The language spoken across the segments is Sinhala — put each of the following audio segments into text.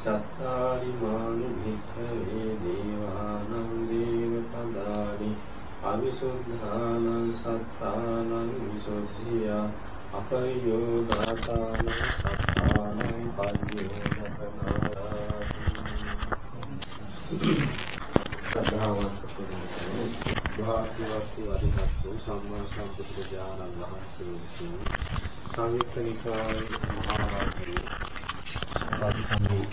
චත්තාරි මානු භික්ඛවේ දේවානං දේව පදානි අවිසුද්ධානං සත්තානං විසුද්ධිය අපරියෝදාතානං සත්තානං පරියෝදකනාරාති සදාවන්ත වාක්‍යවස්තු අධිකත්තු සම්මා සම්බුද්ධ ඥානං වහන්සේ විසින් සංයුක්ත නිකායේ මහා වාක්‍යයේ සාධිකම්මේ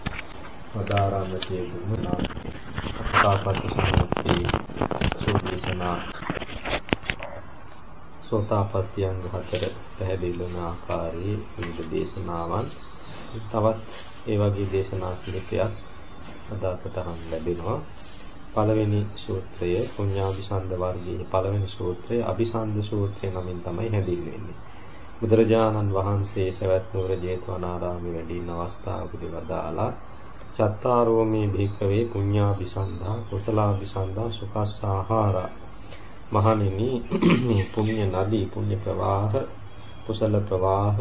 වදාරාමතේ ගුණා සාපත්‍ය සම්පatti සෝදේශනා සෝතාපට්ඨියංග හතර පැහැදිලි වන ආකාරයේ විවිධ දේශනාවන් තවත් ඒ වගේ දේශනා කිහිපයක් අද අපට හම් ලැබෙනවා පළවෙනි සූත්‍රය පුඤ්ඤාභිසන්ද වර්ගයේ පළවෙනි සූත්‍රය අභිසන්ද සූත්‍රය නමින් තමයි හැඳින්වෙන්නේ. බුදුරජාණන් වහන්සේ සවැත් නුවර ජේතවනාරාමේ වැඩි ඉන්න අවස්ථාවකදී වදාලා චත්තාරෝ මේ භික්කවේ පුඤ්ඤාபிසන්දා කුසලාபிසන්දා සුඛස්සාහාරා. මහණෙනි මේ පුණ්‍ය නදී පුණ්‍ය ප්‍රවාහ කුසල ප්‍රවාහ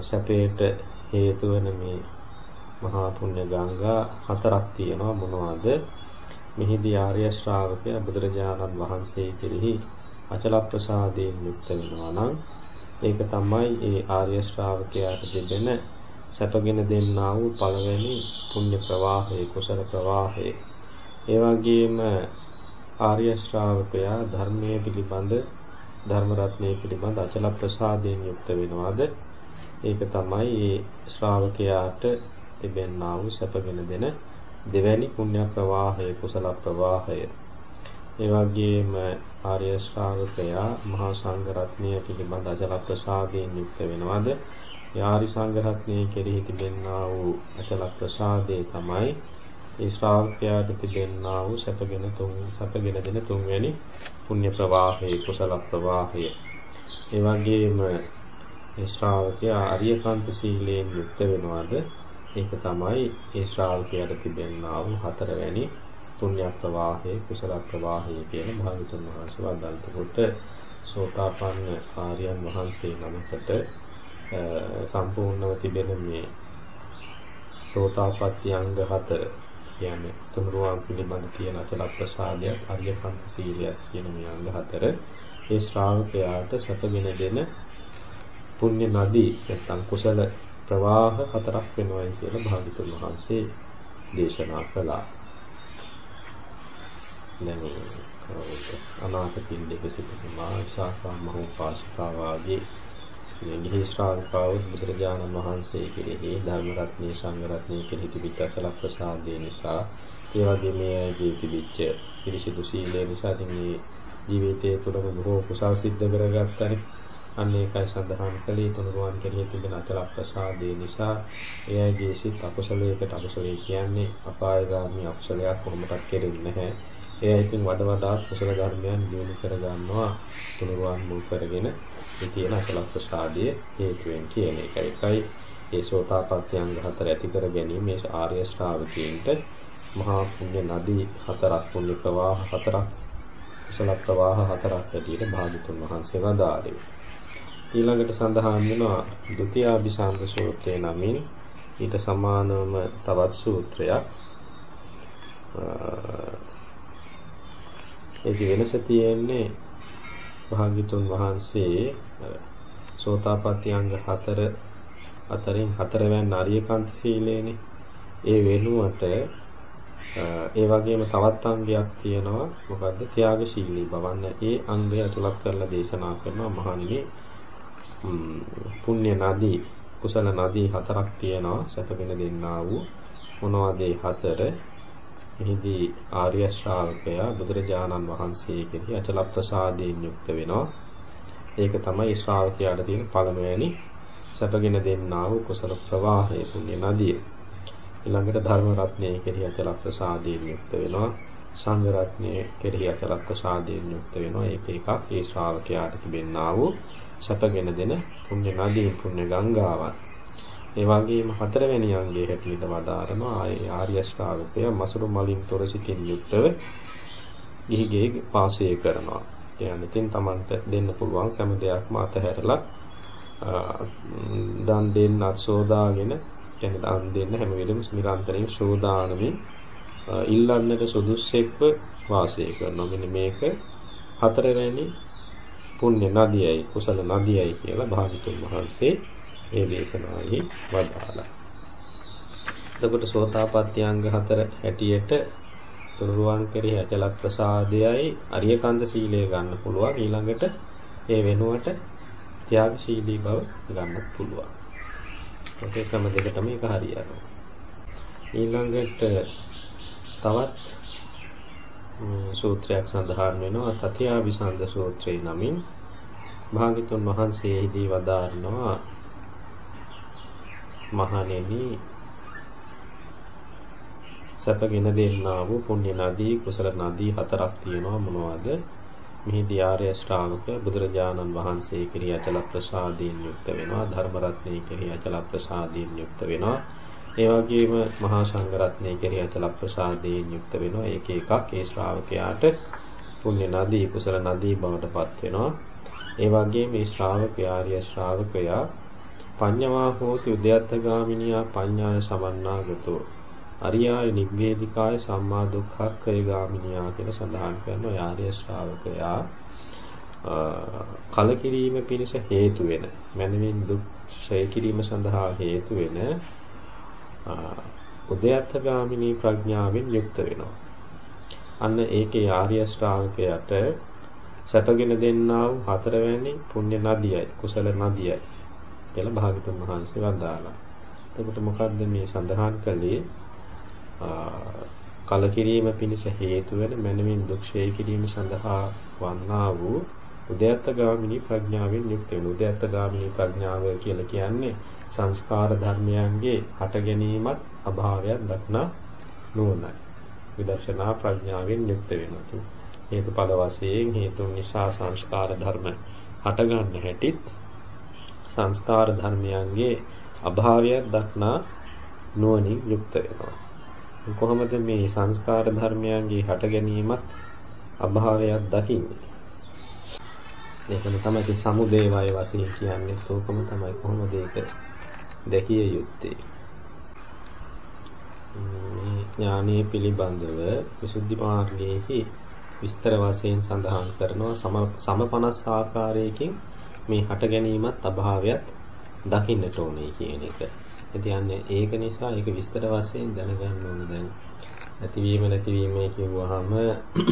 සැපේට හේතු වෙන මේ මහා පුණ්‍ය ගංගා හතරක් තියෙනවා. මොනවද? මෙහිදී ආර්ය ශ්‍රාවකයා බුදුරජාණන් වහන්සේ කෙරෙහි අචල ප්‍රසාදයෙන් යුක්ත වෙනවා නම් ඒක තමයි ඒ ආර්ය ශ්‍රාවකයාට දෙදෙන සැපගෙන දෙන්නා වූ පළවෙනි පුණ්‍ය ප්‍රවාහය කුසල ප්‍රවාහය. ඒ වගේම ආර්ය ශ්‍රාවකයා ධර්මයේ පිළිබඳ ධර්ම රත්නයේ පිළිබඳ අචල ප්‍රසාදයෙන් යුක්ත වෙනවාද? ඒක තමයි ඒ ශ්‍රාවකයාට තිබෙන්නා වූ සැපගෙන දෙන දෙවැනි පුණ්‍ය ප්‍රවාහය කුසල ප්‍රවාහය. ඒ වගේම ආර්ය ශ්‍රාවකයා මහා සංඝ රත්නය පිළිබඳ අචල ප්‍රසාදයෙන් යුක්ත වෙනවාද? යාරි සංඝරත්නයේ කෙරෙහි තිබෙන්නා වූ අචල ප්‍රසාදේ තමයි ඒ ශ්‍රාවකයාට තිබෙන්නා වූ සැපගෙන තුන් සැපගෙන දෙන තුන්වැනි පුණ්‍ය ප්‍රවාහය කුසල ප්‍රවාහය. ඒ වගේම ඒ ශ්‍රාවකයා අරියකාන්ත සීලයෙන් යුක්ත වෙනවාද? ඒක තමයි ඒ ශ්‍රාවකයාට තිබෙන්නා වූ හතරවැනි පුණ්‍ය ප්‍රවාහය කුසල ප්‍රවාහය කියන භාගතුන් වහන්සේ වදාළතකොට සෝතාපන්න ආර්යයන් වහන්සේ නමකට සම්පූර්ණව තිබෙන මේ සෝතාපට්ටි අංග හතර කියන්නේ තුනුරුවන් පිළිබඳ තියෙන අචල ප්‍රසාදය අරියකන්ත සීලය කියන මේ අංග හතර ඒ ශ්‍රාවකයාට සැපගෙන දෙන පුණ්‍ය නදී නැත්නම් කුසල ප්‍රවාහ හතරක් වෙනවායි කියලා භාගතුන් වහන්සේ දේශනා කළා. දැන් අනාථ පින්ඩික සිටින මාර්ශාකා මහෝපාසිකා වාගේ ගිහි ශ්‍රාවකාව බුදුරජාණන් වහන්සේ කෙරෙහි ධර්ම රත්නයේ සංඝ රත්නයේ කෙරෙහි තිබිච්ච අචල ප්‍රසාදය නිසා ඒ වගේ මේ ඇගේ තිබිච්ච පිරිසිදු සීලය නිසා ඉතින් මේ ජීවිතයේ තුළම බොහෝ කුසල් සිද්ධ කරගත්තානේ. අන්න ඒකයි සඳහන් කළේ. තුනුරුවන් කෙරෙහි තිබෙන අචල ප්‍රසාදය නිසා ඒ ඇගේ සිත් අකුසලයකට අකුසලයේ කියන්නේ අපායගාමී අකුසලයක් කොහොමදක් කෙරෙන්නේ නැහැ. ඒ ඉතින් වඩ වඩාත් කුසල ධර්මයන් දියුණු කර ගන්නවා තුනුරුවන් මුල් කරගෙන මේ තියෙන අසල ප්‍රසාදයේ හේතුවෙන් කියන එක. ඒකයි ඒ සෝතාපට්ටි අංග හතර ඇති කර ගැනීම මේ ආර්ය ශ්‍රාවකීන්ට මහා පුණ්‍ය නදී හතරක් පුණ්‍ය ප්‍රවාහ හතරක් කුසල ප්‍රවාහ හතරක් ඇටියට භාගතුන් වහන්සේ වදාළේ. ඊළඟට සඳහන් වෙනවා ဒုတိ ාභිසන්ද සූත්‍රය නමින් ඊට සමානවම තවත් සූත්‍රයක්. ඒකේ වෙනස තියෙන්නේ භාග්‍යතුන් වහන්සේ සෝතාපට්ටි අංග හතර අතරින් හතරවැනි ආර්යකාන්ත සීලේනේ. ඒ වෙනුවට ඒ වගේම තවත් අංගයක් තියෙනවා. මොකද්ද? ත්‍යාගශීලී බවන්න ඒ අංගය අතුලත් කරලා දේශනා කරනවා මහණෙනි. පුණ්‍ය නදී කුසල නදී හතරක් තියෙනවා. සැපගෙන දෙන්නා වූ මොනවද ඒ හතර? එහිදී ආර්ය ශ්‍රාවකයා බුදුරජාණන් වහන්සේ කෙරෙහි අචල ප්‍රසාදයෙන් යුක්ත වෙනවා. ඒක තමයි ශ්‍රාවකයාට තියෙන පළමුවැනි සැපගෙන දෙන්නා වූ කුසල ප්‍රවාහය පුණ්‍ය නදිය. ඊළඟට ධර්ම රත්නයේ කෙරෙහි අචල ප්‍රසාදයෙන් යුක්ත වෙනවා. සංඝ රත්නයේ කෙරෙහි අචල ප්‍රසාදයෙන් යුක්ත වෙනවා. ඒක එකක් ඒ ශ්‍රාවකයාට තිබෙන්නා වූ සැපගෙන දෙන පුණ්‍ය නදී පුණ්‍ය ගංගාවක්. ඒ වගේම හතරවැනි අංගයේ හැටියට වදාරනවා ආර්ය ශ්‍රාවකය මසුරු මලින් තොර සිතින් යුක්තව ගිහිගේ වාසය කරනවා. කියන්නේ තින් Tamanට දෙන්න පුළුවන් සෑම දෙයක්ම අතහැරලා දන් දෙන්න සෝදාගෙන කියන්නේ දන් දෙන්න හැම වෙලෙම නිරන්තරයෙන් සෝදානමින් ඉල්ලන්නට සුදුස්සෙක්ව වාසය කරනවා. මෙන්න මේක හතරවැනි පුණ්‍ය නදියයි කුසල නදියයි කියලා භාගතුන් වහන්සේ මේ දේශනාවේ වදාළා. එතකොට සෝතාපට්ටි අංග හතර හැටියට තුනුරුවන් කෙරෙහි අචල ප්‍රසාදයයි අරියකන්ද සීලය ගන්න පුළුවන් ඊළඟට ඒ වෙනුවට ත්‍යාගශීලී බව ගන්නත් පුළුවන්. ඒ ක්‍රම දෙකටම ඒක හරියනවා. ඊළඟට තවත් සූත්‍රයක් සඳහන් වෙනවා තතියාවිසන්ද සූත්‍රය නමින් භාග්‍යතුන් වහන්සේ එහිදී වදාරනවා මහණෙනි සැපගෙන දෙන්නා වූ පුණ්‍ය නදී කුසල නදී හතරක් තියෙනවා. මොනවද? මෙහිදී ආර්ය ශ්‍රාවක බුදුරජාණන් වහන්සේ කෙරෙහි අචල ප්‍රසාදයෙන් යුක්ත වෙනවා. ධර්ම රත්නයේ කෙරෙහි අචල ප්‍රසාදයෙන් යුක්ත වෙනවා. ඒ වගේම මහා සංඝ රත්නයේ කෙරෙහි අචල ප්‍රසාදයෙන් යුක්ත වෙනවා. ඒක එකක් ඒ ශ්‍රාවකයාට පුණ්‍ය නදී කුසල නදී බවට පත් වෙනවා. ඒ වගේම මේ ශ්‍රාවකයා ආර්ය ශ්‍රාවකයා පඤ්ඤවා හෝති උද්‍යත්ත ගාමිනියා පඤ්ඤාය සමන්නාගතෝ අරියාය නිබ්බේධිකාය සම්මා දුක්ඛක්ඛය ගාමිනියා කියලා සඳහන් කරන ආර්ය ශ්‍රාවකයා කලකිරීම පිණිස හේතු වෙන මනමින් දුක් ඡය කිරීම සඳහා හේතු වෙන උද්‍යත්ත ගාමිනී ප්‍රඥාවෙන් යුක්ත වෙනවා. අන්න ඒකේ ආර්ය ශ්‍රාවකයාට සැපගෙන දෙන්නා වූ හතරවැනි පුණ්‍ය නදියයි කුසල නදියයි කියලා භාගතුන් වහන්සේ වදාළා. එතකොට මොකද්ද මේ සඳහන් කළේ? කලකිරීම පිණිස හේතු වෙන මනමින් දුක්ෂය කිරීම සඳහා වන්නා වූ උද්‍යත්ත ගාමිනී ප්‍රඥාවෙන් යුක්ත වෙන. උද්‍යත්ත ගාමිනී ප්‍රඥාව කියලා කියන්නේ සංස්කාර ධර්මයන්ගේ හට ගැනීමත් අභාවයක් දක්නා නුවණයි. විදර්ශනා ප්‍රඥාවෙන් යුක්ත වෙනවා හේතුඵල වශයෙන් හේතුන් නිසා සංස්කාර ධර්ම හට ගන්න හැටිත් සංස්කාර ධර්මයන්ගේ අභාවයක් දක්නා නුවණින් යුක්ත වෙනවා. කොහොමද මේ සංස්කාර ධර්මයන්ගේ හට ගැනීමත් අභාවයක් දකින්නේ? ඒකම තමයි සමුදේ වය වශයෙන් කියන්නේ. තෝකම තමයි කොහොමද ඒක දැකිය යුත්තේ? ඥානීය පිළිබඳව විසුද්ධි මාර්ගයේහි විස්තර වශයෙන් සඳහන් කරනවා. සම සම 50 ආකාරයකින් මේ හට ගැනීමත් අභාවයත් දකින්නට ඕනේ කියන එක. ඉතින් ඒක නිසා ඒක විස්තර වශයෙන් දැනගන්න ඕන දැන් නැතිවීම නැතිවීම කියුවාම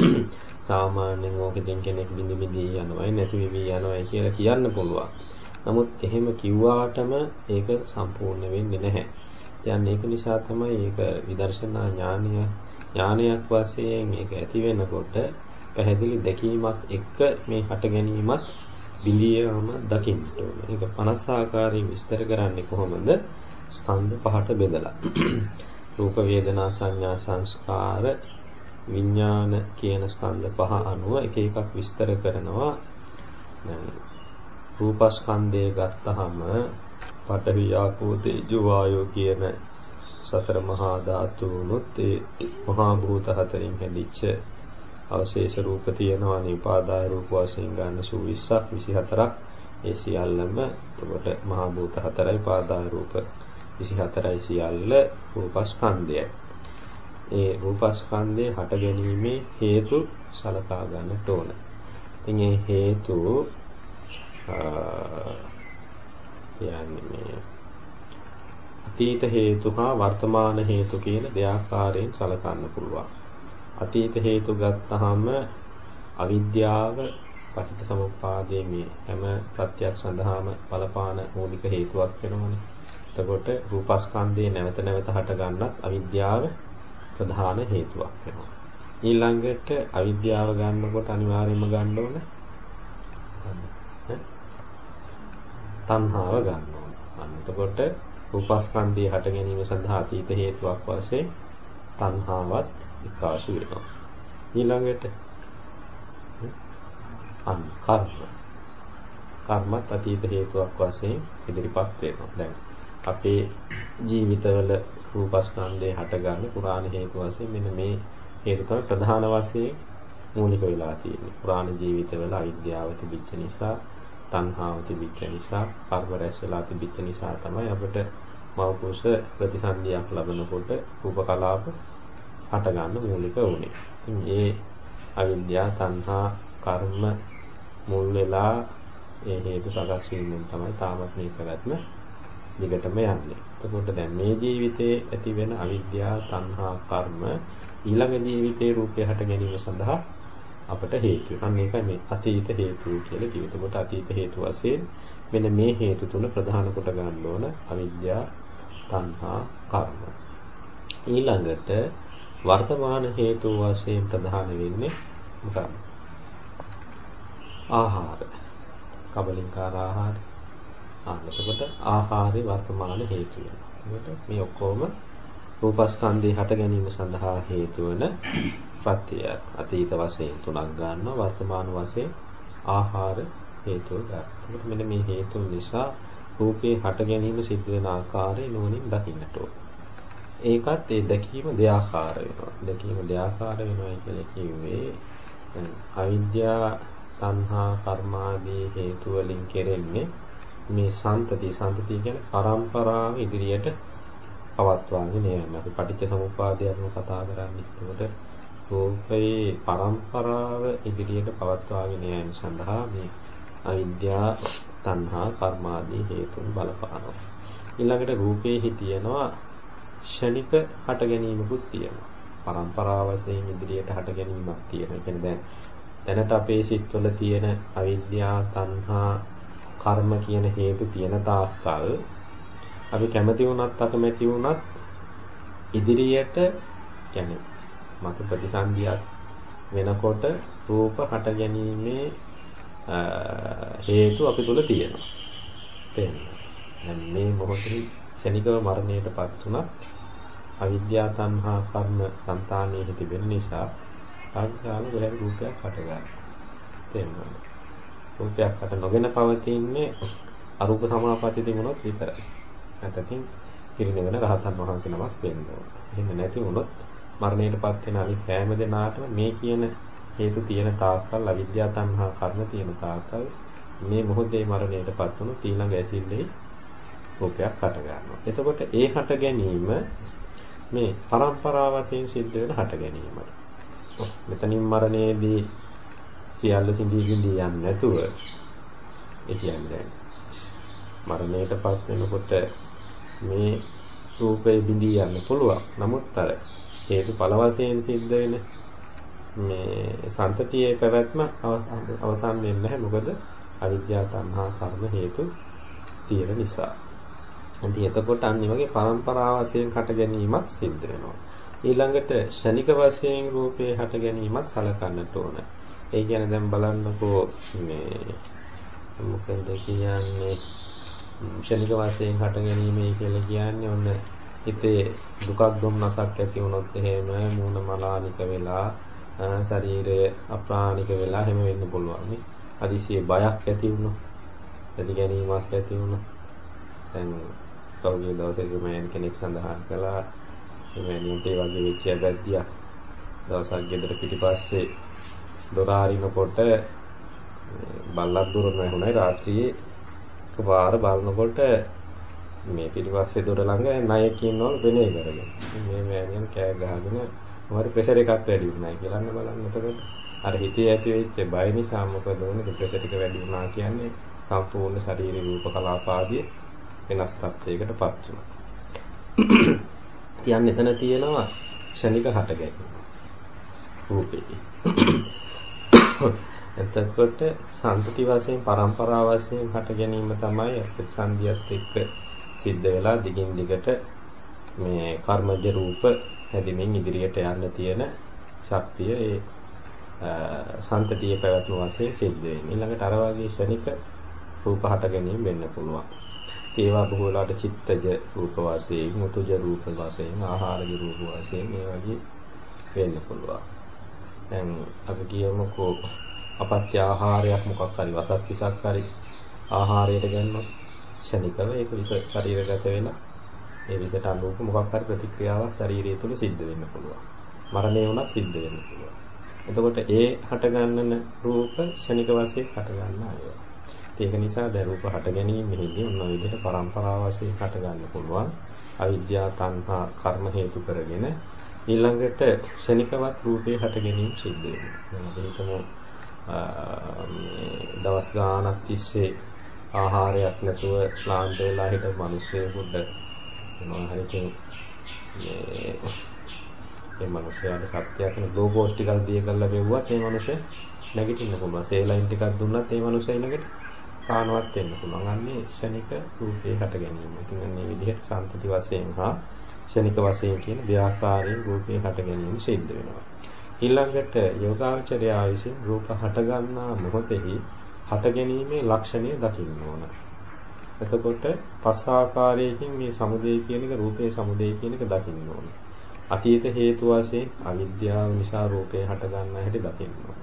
සාමාන්‍යයෙන් ඕකෙන් කෙනෙක් බිඳ බිඳී යනවායි නැති වෙවි යනවායි කියලා කියන්න පුළුවන්. නමුත් එහෙම කිව්වාටම ඒක සම්පූර්ණ වෙන්නේ නැහැ. දැන් ඒක නිසා තමයි ඒක විදර්ශනා ඥානය ඥානයක් වශයෙන් ඒක ඇති වෙනකොට පැහැදිලි දැකීමක් එක්ක මේ හට ගැනීමත් බිඳියම දකින්න ඕනේ. ඒක 50 ආකාරයෙන් විස්තර කරන්නේ කොහොමද? ස්කන්ධ පහට බෙදලා රූප වේදනා සංඥා සංස්කාර විඥාන කියන ස්කන්ධ පහ අනුව එක එකක් විස්තර කරනවා දැන් රූපස්කන්ධය ගත්තහම පඨවි ආපෝ තේජෝ වායෝ කියන සතර මහා ධාතුනුත් ඒ මහා භූත හතරින් හැදිච්ච අවශේෂ රූප තියෙනවා නිපාදාය රූප වශයෙන් ගන්න 20ක් 24ක් ඒ සියල්ලම එතකොට මහා භූත හතරයි පාදාය රූප 24යි සියල්ල රූපස්කන්ධයයි. ඒ රූපස්කන්ධයේ හට ගැනීමේ හේතු සලකා ගන්නට ඕන. ඉතින් ඒ හේතු යන්නේ මේ අතීත හේතු හා වර්තමාන හේතු කියන දෙආකාරයෙන් සලකන්න පුළුවන්. අතීත හේතු ගත්තාම අවිද්‍යාව පටිච්ච සමුප්පාදයේ මේ හැම ප්‍රත්‍යක් සඳහාම බලපාන මූලික හේතුවක් වෙනවනේ. එතකොට රූපස්කන්ධයේ නැවත නැවත හට ගන්නත් අවිද්‍යාව ප්‍රධාන හේතුවක් වෙනවා. ඊළඟට අවිද්‍යාව ගන්නකොට අනිවාර්යයෙන්ම ගන්න ඕන තණ්හාව ගන්න ඕන. අන්න එතකොට රූපස්කන්ධයේ හට ගැනීම සඳහා අතීත හේතුවක් වශයෙන් තණ්හාවත් එකාසු වෙනවා. ඊළඟට අන්න කර්ම. කර්මත් අතීත හේතුවක් වශයෙන් ඉදිරිපත් වෙනවා. දැන් අපේ ජීවිතවල රූපස්කන්ධේ හටගන්න පුරාණ හේතු වශයෙන් මෙන්න මේ හේතු තමයි ප්‍රධාන වශයෙන් මූලික වෙලා තියෙන්නේ. පුරාණ ජීවිතවල අවිද්‍යාව තිබිච්ච නිසා, තණ්හාව තිබිච්ච නිසා, කර්ම රැස් වෙලා තිබිච්ච නිසා තමයි අපිට මෞපුෂ ප්‍රතිසන්දියක් ලැබෙනකොට රූප කලාප හට ගන්න මූලික වුනේ. ඉතින් ඒ අවිද්‍යාව, තණ්හා, කර්ම මුල් වෙලා ඒ හේතු සකස් වීමෙන් තමයි තාමත් මේ පැවැත්ම දිගටම යන්නේ. එතකොට දැන් මේ ජීවිතයේ ඇති වෙන අවිද්‍යාව, තණ්හා, කර්ම ඊළඟ ජීවිතයේ රූපය හට ගැනීම සඳහා අපට හේතු. අන්න ඒකයි මේ අතීත හේතු කියලා කිව්වේ. එතකොට අතීත හේතු වශයෙන් මෙන්න මේ හේතු තුන ප්‍රධාන කොට ගන්න ඕන අවිද්‍යාව, තණ්හා, කර්ම. ඊළඟට වර්තමාන හේතු වශයෙන් ප්‍රධාන වෙන්නේ මොකක්ද? ආහාර. කබලින්කාර ආහාර. ආ එතකොට ආහාරේ වර්තමාන හේතු වෙනවා. මේ ඔක්කොම රූපස්කන්ධේ හට ගැනීම සඳහා හේතු වන ප්‍රත්‍යයක්. අතීත වශයෙන් තුනක් ගන්නවා වර්තමාන වශයෙන් ආහාර හේතුව ගන්න. එතකොට මෙන්න මේ හේතු නිසා රූපේ හට ගැනීම සිද්ධ වෙන ආකාරය නෝනින් දකින්නට ඕන. ඒකත් ඒ දැකීම දෙආකාර වෙනවා. දැකීම දෙආකාර වෙනවා කියලා කිව්වේ අවිද්‍යා තණ්හා කර්මාදී හේතු වලින් කෙරෙන්නේ මේ සන්තති සන්තති කියන්නේ පරම්පරාව ඉදිරියට පවත්වාගෙන යෑම. අපි පටිච්ච සමුප්පාදයන්ව කතා කරන්නේ. එතකොට රූපේ පරම්පරාව ඉදිරියට පවත්වාගෙන යාම සඳහා මේ අවිද්‍යා තණ්හා කර්මාදී හේතුන් බලපානවා. ඊළඟට රූපේ හිතියනවා ෂණික හට ගැනීමකුත් තියෙනවා. පරම්පරාව වශයෙන් ඉදිරියට හට ගැනීමක් තියෙනවා. කියන්නේ දැන් දැනට අපේ සිත්වල තියෙන අවිද්‍යා තණ්හා කර්ම කියන හේතු තියෙන තාක්කල් අපි කැමති වුණත් අකමැති වුණත් ඉදිරියට කියන්නේ මතු ප්‍රතිසන්දියක් වෙනකොට රූප හට ගැනීමේ හේතු අපි තුල තියෙනවා. තේරෙනවද? දැන් මේ මොහොතේ ශනිකව මරණයටපත් උනත් අවිද්‍යා තණ්හා කර්ම సంతානයේ තිබෙන නිසා ආග්‍රාල වෙලෙ රූපයක් හට ගන්නවා. තේරෙනවද? රූපයක් හට නොගෙන පවතින්නේ අරූප සමාපatti තිබුණොත් විතරයි. නැත්නම් පිරිනවන රහතන් වහන්සේ නමක් වෙන්න ඕන. එහෙම නැති වුණොත් මරණයටපත් වෙන අනිත් සෑම දෙනාටම මේ කියන හේතු තියෙන තාක්කල් අවිද්‍යා තණ්හා කර්ම තියෙන තාක්කල් මේ මොහොතේ මරණයටපත් වුණොත් ඊළඟ ඇසිල්ලේ රූපයක් හට ගන්නවා. එතකොට ඒ හට ගැනීම මේ පරම්පරාව වශයෙන් සිද්ධ වෙන හට ගැනීමයි. මෙතනින් මරණයේදී සියල්ල සිඳී සිඳී යන්නේ නැතුව ඒ කියන්නේ මරණයටපත් වෙනකොට මේ රූපේ බිඳී යන්න පුළුවන්. නමුත් අර හේතුඵල වශයෙන් සිද්ධ වෙන මේ සන්තතියේ පැවැත්ම අවසන් වෙන්නේ නැහැ. මොකද අවිද්‍යාව තණ්හා කර්ම හේතු තියෙන නිසා. ඉතින් එතකොට අනිත් වගේ පරම්පරාව වශයෙන් හට ගැනීමත් සිද්ධ වෙනවා. ඊළඟට ෂණික වශයෙන් රූපේ හට ගැනීමත් සලකන්නට ඕන. ඒ කියන්නේ දැන් බලන්නකෝ මේ මොකද කියන්නේ ෂණික වශයෙන් හට ගැනීමයි කියලා කියන්නේ ඔන්න හිතේ දුකක් දුම්නසක් ඇති වුණොත් එහෙම මූණ මලානික වෙලා ශරීරය අප්‍රාණික වෙලා හැම වෙන්න පුළුවන් නේ. අදිසියේ බයක් ඇති වුණොත්, ඇති ගැනීමක් ඇති වුණොත් දැන් කවුගේ දවසක මෑන් කෙනෙක් සඳහන් කළා එමෙන්නට ඒ වගේ වෙච්ච බැද්දියක් දවසක් ගෙදර පිටිපස්සේ දොර අරිනකොට බල්ලක් දුරන වුණයි රාත්‍රියේ එකපාර බලනකොට මේ පිටිපස්සේ දොර ළඟ ණයෙක් ඉන්නවලු වෙනේ කරගෙන. මේ මෑණියන් කෑ ගහගෙන මොහරි ප්‍රෙෂර් එකක් වැඩි වුණා කියලා අන්න බලන්න. එතකොට අර හිතේ ඇති වෙච්ච බය නිසා මොකද වුනේ? ප්‍රෙෂර් එක වැඩි වුණා කියන්නේ සම්පූර්ණ ශරීර රූප කලාප ආදී වෙනස් තත්යකටපත් වෙනවා. තියන්න එතන තියෙනවා ෂණික හට ගැනීම. රූපේ. එතකොට සම්පති වශයෙන් પરම්පරා වශයෙන් හට ගැනීම තමයි ප්‍රතිසන්දියත් එක්ක සිද්ධ වෙලා දිගින් දිගට මේ කර්මජ රූප හැදෙමින් ඉදිරියට යන්න තියෙන ශක්තිය ඒ සන්තතිය පැවැත්ම වශයෙන් සිද්ධ වෙන්නේ. ඊළඟට අර වගේ ශනික රූප හට ගැනීම වෙන්න පුළුවන්. ඒවා බොහෝ වෙලාවට චිත්තජ රූප වශයෙන්, මුතුජ රූප වශයෙන්, ආහාරජ රූප වශයෙන් මේ වගේ වෙන්න පුළුවන්. දැන් අපි කියමුකෝ අපත්‍ය ආහාරයක් මොකක් හරි වසත් විසක් හරි ආහාරයට ගන්නොත් ශනිකව ඒක විස ශරීරගත වෙලා ඒ විසට අනුරූප මොකක් හරි ප්‍රතික්‍රියාවක් ශරීරය තුළ සිද්ධ වෙන්න පුළුවන්. මරණය වුණත් සිද්ධ වෙන්න පුළුවන්. එතකොට ඒ හට ගන්නන රූප ශනික වශයෙන් හට ගන්න අයවා. ඒක නිසා දැන් රූප හට ගැනීමෙහිදී ඔන්න විදිහට પરම්පරාව වශයෙන් හට ගන්න පුළුවන්. අවිද්‍යාව තණ්හා කර්ම හේතු කරගෙන ඊළඟට ක්ෂණිකවත් රූපේ හට ගැනීම සිද්ධ වෙනවා. අපි හිතමු දවස් ගාණක් තිස්සේ ආහාරයක් නැතුව ක්ලාන්ත වෙලා හිටපු මිනිස්සුෙකුට මොනවා හරි මේ මේ මිනිස්යාට සත්‍යයක් නේ ග්ලූකෝස් ටිකක් දිය කරලා බෙව්වත් මේ මිනිස්සු නැගිටින්න පුළුවන්. සේලයින් ටිකක් දුන්නත් මේ මිනිස්සු ඊළඟට පානවත් වෙන්න පුළුවන්. අන්නේ ශනික රූපේ හට ගැනීම. ඉතින් අන්නේ විදිහට සම්තති වශයෙන් හා ශනික වශයෙන් කියන දෙආකාරයෙන් රූපේ හට ගැනීම සිද්ධ වෙනවා. ඊළඟට යෝගාචරය විසින් රූප හට ගන්නා මොහොතෙහි හට ගැනීමේ ලක්ෂණය දකින්න ඕන. එතකොට පස් ආකාරයකින් මේ සමුදේ කියන එක රූපේ සමුදේ කියන එක දකින්න ඕන. අතීත හේතු වශයෙන් අවිද්‍යාව නිසා රූපේ හට ගන්නා හැටි දකින්න ඕන.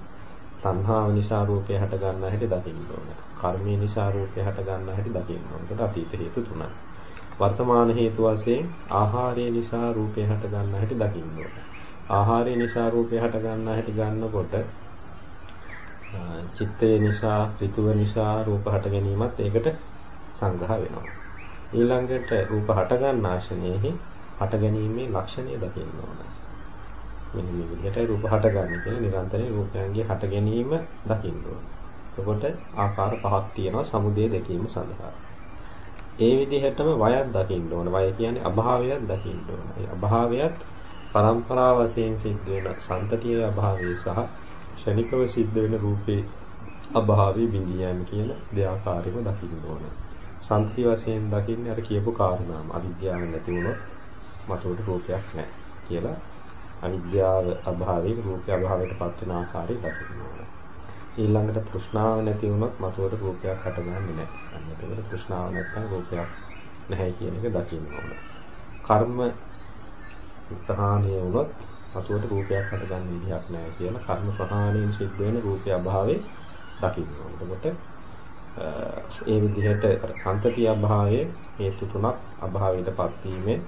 තණ්හාව නිසා රූපේ හට ගන්නා හැටි දකින්න ඕන. කර්මය නිසා රූපය හට ගන්න හැටි දකින්න ඕනේ. ඒකට අතීත හේතු තුනයි. වර්තමාන හේතු වශයෙන් ආහාරය නිසා රූපය හට ගන්න හැටි දකින්න ඕනේ. ආහාරය නිසා රූපය හට ගන්න හැටි ගන්නකොට චිත්තය නිසා, ඍතුව නිසා රූප හට ගැනීමත් ඒකට සංග්‍රහ වෙනවා. ඊළඟට රූප හට ගන්න ආශනයේහි හට ගැනීමේ ලක්ෂණය දකින්න ඕනේ. මෙන්න මේ විදිහට රූප හට ගන්න කියලා නිරන්තරයෙන් රූපයන්ගේ හට ගැනීම දකින්න ඕනේ. එතකොට ආකාර පහක් තියෙනවා සමුදේ දැකීම සඳහා. ඒ විදිහටම වයත් දකින්න ඕන. වය කියන්නේ අභාවයක් දකින්න ඕන. ඒ අභාවයත් පරම්පරා වශයෙන් සිද්ධ වෙන සන්තතියේ අභාවය සහ ෂණිකව සිද්ධ වෙන රූපේ අභාවී බිඳියම් කියන දෙආකාරයක දකින්න ඕන. සන්තති වශයෙන් දකින්නේ අර කියපු කාරණාම අවිද්‍යාව නැති වුණොත් මතුවට රූපයක් නැහැ කියලා අවිද්‍යාව අභාවයෙන් රූපය අභාවයට පත් වෙන ආකාරය දකින්න ඕන. ඊළඟට තෘෂ්ණාව නැති වුණොත් මතුවට රූපයක් හටගන්නේ නැහැ. අන්න එතකොට තෘෂ්ණාව නැත්තම් රූපයක් නැහැ කියන එක දකින්න ඕන. කර්ම ප්‍රහාණය වුණොත් මතුවට රූපයක් හටගන්න විදිහක් නැහැ කියලා කර්ම ප්‍රහාණයෙන් සිද්ධ වෙන රූපය අභාවයේ දකින්න ඕන. එතකොට ඒ විදිහට සන්තතිය අභාවයේ හේතු තුනක් අභාවයටපත් වීමෙන්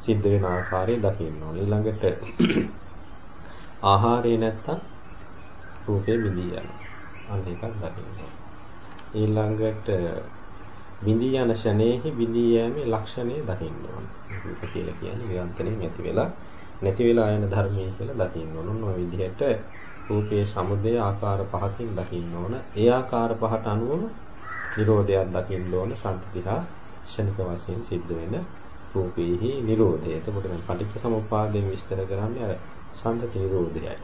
සිද්ධ වෙන ආකාරය දකින්න ඕන. ඊළඟට ආහාරය නැත්තම් රූපේ බිඳී යනවා. අන්න එකක් දකින්න. ඊළඟට බිඳී යන ෂණේහි බිඳී යෑමේ ලක්ෂණය දකින්න ඕන. රූප කියලා කියන්නේ නිරන්තරයෙන් නැති වෙලා නැති වෙලා යන ධර්මයේ කියලා දකින්න ඕන. ඔය විදිහට රූපයේ සමුදය ආකාර පහකින් දකින්න ඕන. ඒ ආකාර පහට අනුව නිරෝධයක් දකින්න ඕන සම්පතිහා ෂණික වශයෙන් සිද්ධ වෙන රූපේහි නිරෝධය. එතකොට දැන් පටිච්ච සමුප්පාදයෙන් විස්තර කරන්නේ අර සම්පති නිරෝධයයි.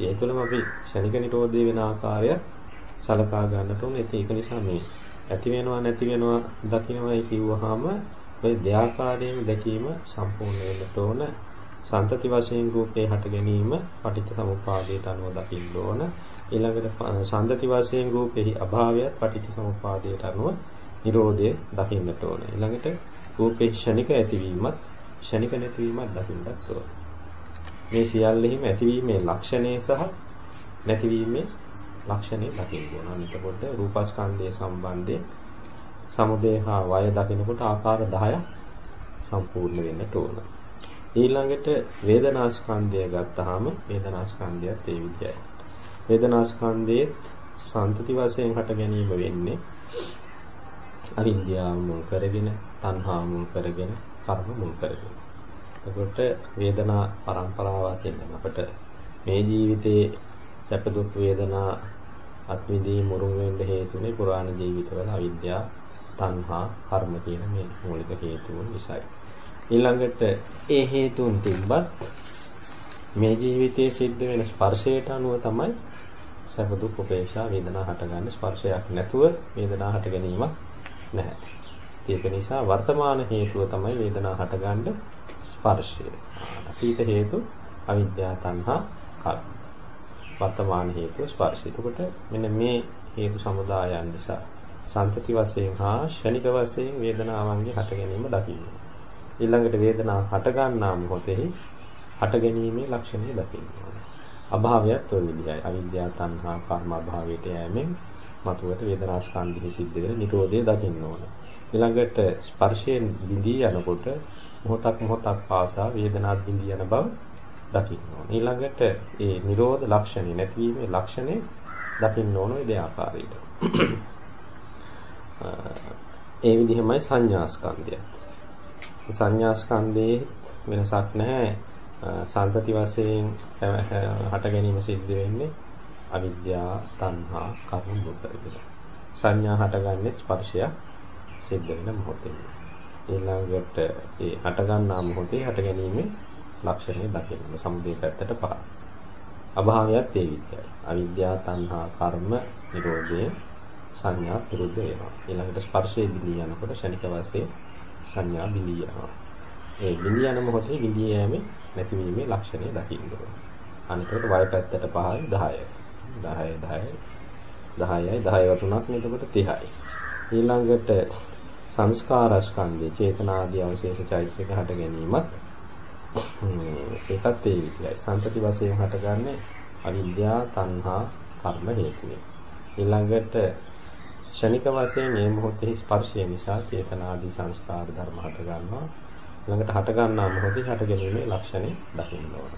ඒ තුළම අපි ෂණික නිරෝධය වෙන ආකාරය සලකා ගන්නට ඕනේ. ඒක නිසා මේ ඇති වෙනවා නැති වෙනවා දකින්නයි කිව්වහම ඔය දෙආකාරයෙන් දැකීම සම්පූර්ණ වෙන්නට ඕන. සන්තති වශයෙන් රූපේ හට ගැනීම පටිච්ච සමුප්පාදයට අනුව දකින්න ඕන. ඊළඟට සන්තති වශයෙන් රූපෙහි අභාවයත් පටිච්ච සමුප්පාදයට අනුව නිරෝධය දකින්නට ඕන. ඊළඟට රූපේ ෂණික ඇතිවීමත් ෂණික නැතිවීමත් දකින්නට ඕන. මේ සියල්ලෙහිම ඇතිවීමේ ලක්ෂණය සහ නැතිවීමේ ලක්ෂණය දකින්න ඕන. එතකොට රූපස්කන්ධය සම්බන්ධයෙන් සමුදේ හා වය දකිනකොට ආකාර 10ක් සම්පූර්ණ වෙන්නට ඕන. ඊළඟට වේදනාස්කන්ධය ගත්තාම වේදනාස්කන්ධයත් ඒ විදියයි. වේදනාස්කන්ධයේ සන්තති වශයෙන් හට ගැනීම වෙන්නේ අවිද්‍යාව මුල් කරගෙන, තණ්හා මුල් කරගෙන, කර්ම මුල් කරගෙන. එතකොට වේදනා පරම්පරාව වශයෙන් අපිට මේ ජීවිතයේ සැප දුක් වේදනා අත්විඳී මුරුන් වෙන්න හේතුනේ පුරාණ ජීවිතවල අවිද්‍යාව, තණ්හා, කර්ම කියන මේ මූලික හේතුන් නිසායි. ඊළඟට ඒ හේතුන් තිබ්බත් මේ ජීවිතයේ සිද්ධ වෙන ස්පර්ශයට අනුව තමයි සැප දුක් උපේක්ෂා වේදනා හටගන්නේ ස්පර්ශයක් නැතුව වේදනා හට ගැනීමක් නැහැ. ඒක නිසා වර්තමාන හේතුව තමයි වේදනා හටගන්නේ ස්පර්ශය. අතීත හේතු අවිද්‍යාව තණ්හා කර්ම. වර්තමාන හේතුව ස්පර්ශය. එතකොට මෙන්න මේ හේතු සමුදායයන් නිසා සන්තති වශයෙන් හා ෂණික වශයෙන් වේදනාවන්ගේ හට ගැනීම දකින්න. ඊළඟට වේදනාව හට ගන්නා මොහොතේ හට ගැනීමේ ලක්ෂණය දකින්න. අභාවයත් ওই විදිහයි. අවිද්‍යාව තණ්හා කර්ම අභාවයට යෑමෙන් මතුවට වේදනා ස්කන්ධෙහි සිද්ධ වෙන නිරෝධය දකින්න ඕන. ඊළඟට ස්පර්ශයෙන් බිඳී යනකොට මොහොතක් මොහොතක් පාසා වේදනාත් බිඳී යන බව දකින්න ඕන. ඊළඟට ඒ නිරෝධ ලක්ෂණේ නැතිවීමේ ලක්ෂණේ දකින්න ඕන ඒ දෙආකාරයට. ඒ විදිහමයි සංඥා ස්කන්ධයත්. සංඥා ස්කන්ධයේ වෙනසක් නැහැ. සන්තති වශයෙන් හට ගැනීම සිද්ධ වෙන්නේ අවිද්‍යාව, තණ්හා, කර්ම දුක විදිහට. සංඥා හටගන්නේ ස්පර්ශය සිද්ධ වෙන මොහොතේ. ඊළඟට ඒ හට ගන්නා මොහොතේ හට ගැනීමේ ලක්ෂණය දකින්න සමුදේ පැත්තට පහ. අභාවයත් ඒ විදිහයි. අවිද්‍යාව, තණ්හා, කර්ම, නිරෝධය සංඥා විරුද්ධ වෙනවා. ඊළඟට ස්පර්ශයේ බිඳී යනකොට ශනික වශයෙන් සංඥා බිඳී යනවා. ඒ බිඳී යන මොහොතේ බිඳී යෑමේ නැතිවීමේ ලක්ෂණය දකින්න ඕනේ. අනිතකට වය පැත්තට 5යි 10යි. 10යි 10යි 10යි 10යි තුනක් එතකොට 30යි. ඊළඟට සංස්කාර ස්කන්ධේ චේතනාදී අවශේෂ චෛතසික හට ගැනීමත් ඒකත් ඒ විදිහයි. සංතති වශයෙන් හටගන්නේ අවිද්‍යාව, තණ්හා, කර්ම හේතුවෙන්. ඊළඟට ෂණික වශයෙන් මේ මොහොතේ ස්පර්ශය නිසා චේතනාදී සංස්කාර ධර්ම හට ගන්නවා. ළඟට හට ගන්නා මොහොතේ හට ගැනීමේ ලක්ෂණේ දකින්න ඕන.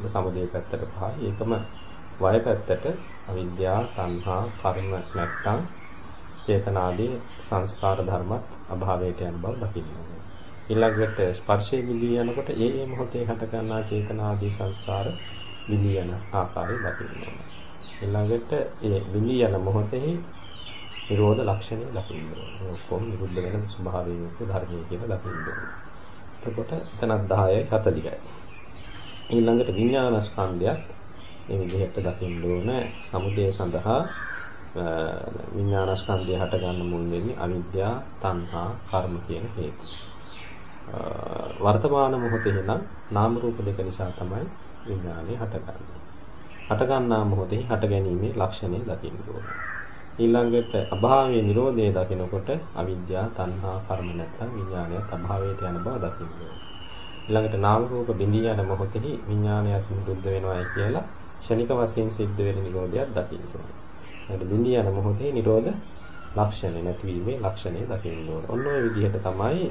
මේ සමුදේ පැත්තට පහයි. ඒකම වය පැත්තට අවිද්‍යාව, තණ්හා, කර්ම නැත්තම් චේතනාදී සංස්කාර ධර්මත් අභාවයට යන බව දකින්න ඕන. ඊළඟට ස්පර්ශයේ විදී යනකොට ඒ ඒ මොහොතේ හට ගන්නා චේතනාදී සංස්කාර විදී යන ආකාරය දකින්න ඕන. ඊළඟට ඒ විදී යන මොහොතේ නිරෝධ ලක්ෂණය දකින්න ඕන. ඔක්කොම නිරුද්ධ වෙන ස්වභාවයෙන් යුක්ත ධර්මයේ කියලා දකින්න ඕන. එතකොට එතනත් 10යි 40යි. ඊළඟට විඥාන ස්කන්ධයත් මේ විදිහට දකින්න ඕන. සමුදය සඳහා විඥාන ස්කන්ධය හට ගන්න මුල් වෙන්නේ අවිද්‍යාව, තණ්හා, කර්ම කියන හේතු. වර්තමාන මොහොතේ නම් නාම රූප දෙක නිසා තමයි විඥානය හටගන්නේ. හට ගන්නා මොහොතේ හට ගැනීමේ ලක්ෂණය දකින්න ඕනේ. ඊළඟට අභාවයේ Nirodhe දකිනකොට අවිද්‍යාව, තණ්හා, කර්ම නැත්තම් විඥානයත් අභාවයට යන බව දකින්න ඕනේ. ඊළඟට නාම රූප බිඳී යන මොහොතේ විඥානයත් නිරුද්ධ වෙනවායි කියලා ෂණික වශයෙන් සිද්ධ වෙන Nirodhayak දකින්න ඕනේ. ඊට බිඳී යන මොහොතේ Nirodha ලක්ෂණය නැතිවීමේ ලක්ෂණය දකින්න ඕනේ. ඔන්න ඔය විදිහට තමයි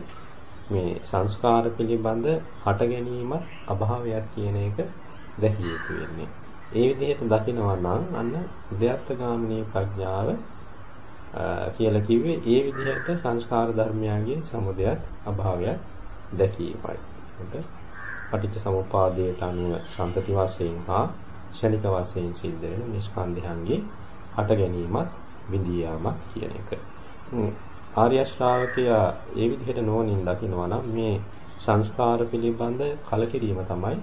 මේ සංස්කාර පිළිබඳ හට ගැනීම අභාවයක් කියන එක දැකිය යුතු වෙන්නේ. ඒ විදිහට දකිනවා නම් අන්න උද්‍යත්ත ගාමිනී ප්‍රඥාව කියලා කිව්වේ ඒ විදිහට සංස්කාර ධර්මයන්ගේ සමුදයක් අභාවයක් දැකීමයි. එතකොට පටිච්ච සමුප්පාදයට අනුව සම්පති වශයෙන් හා ශනික වශයෙන් සිද්ධ වෙන නිස්කන්ධයන්ගේ හට ගැනීමත් විඳියාමත් කියන එක. ආර්ය ශ්‍රාවකයා ඒ විදිහට නොවනින් දකිනවා නම් මේ සංස්කාර පිළිබඳ කලකිරීම තමයි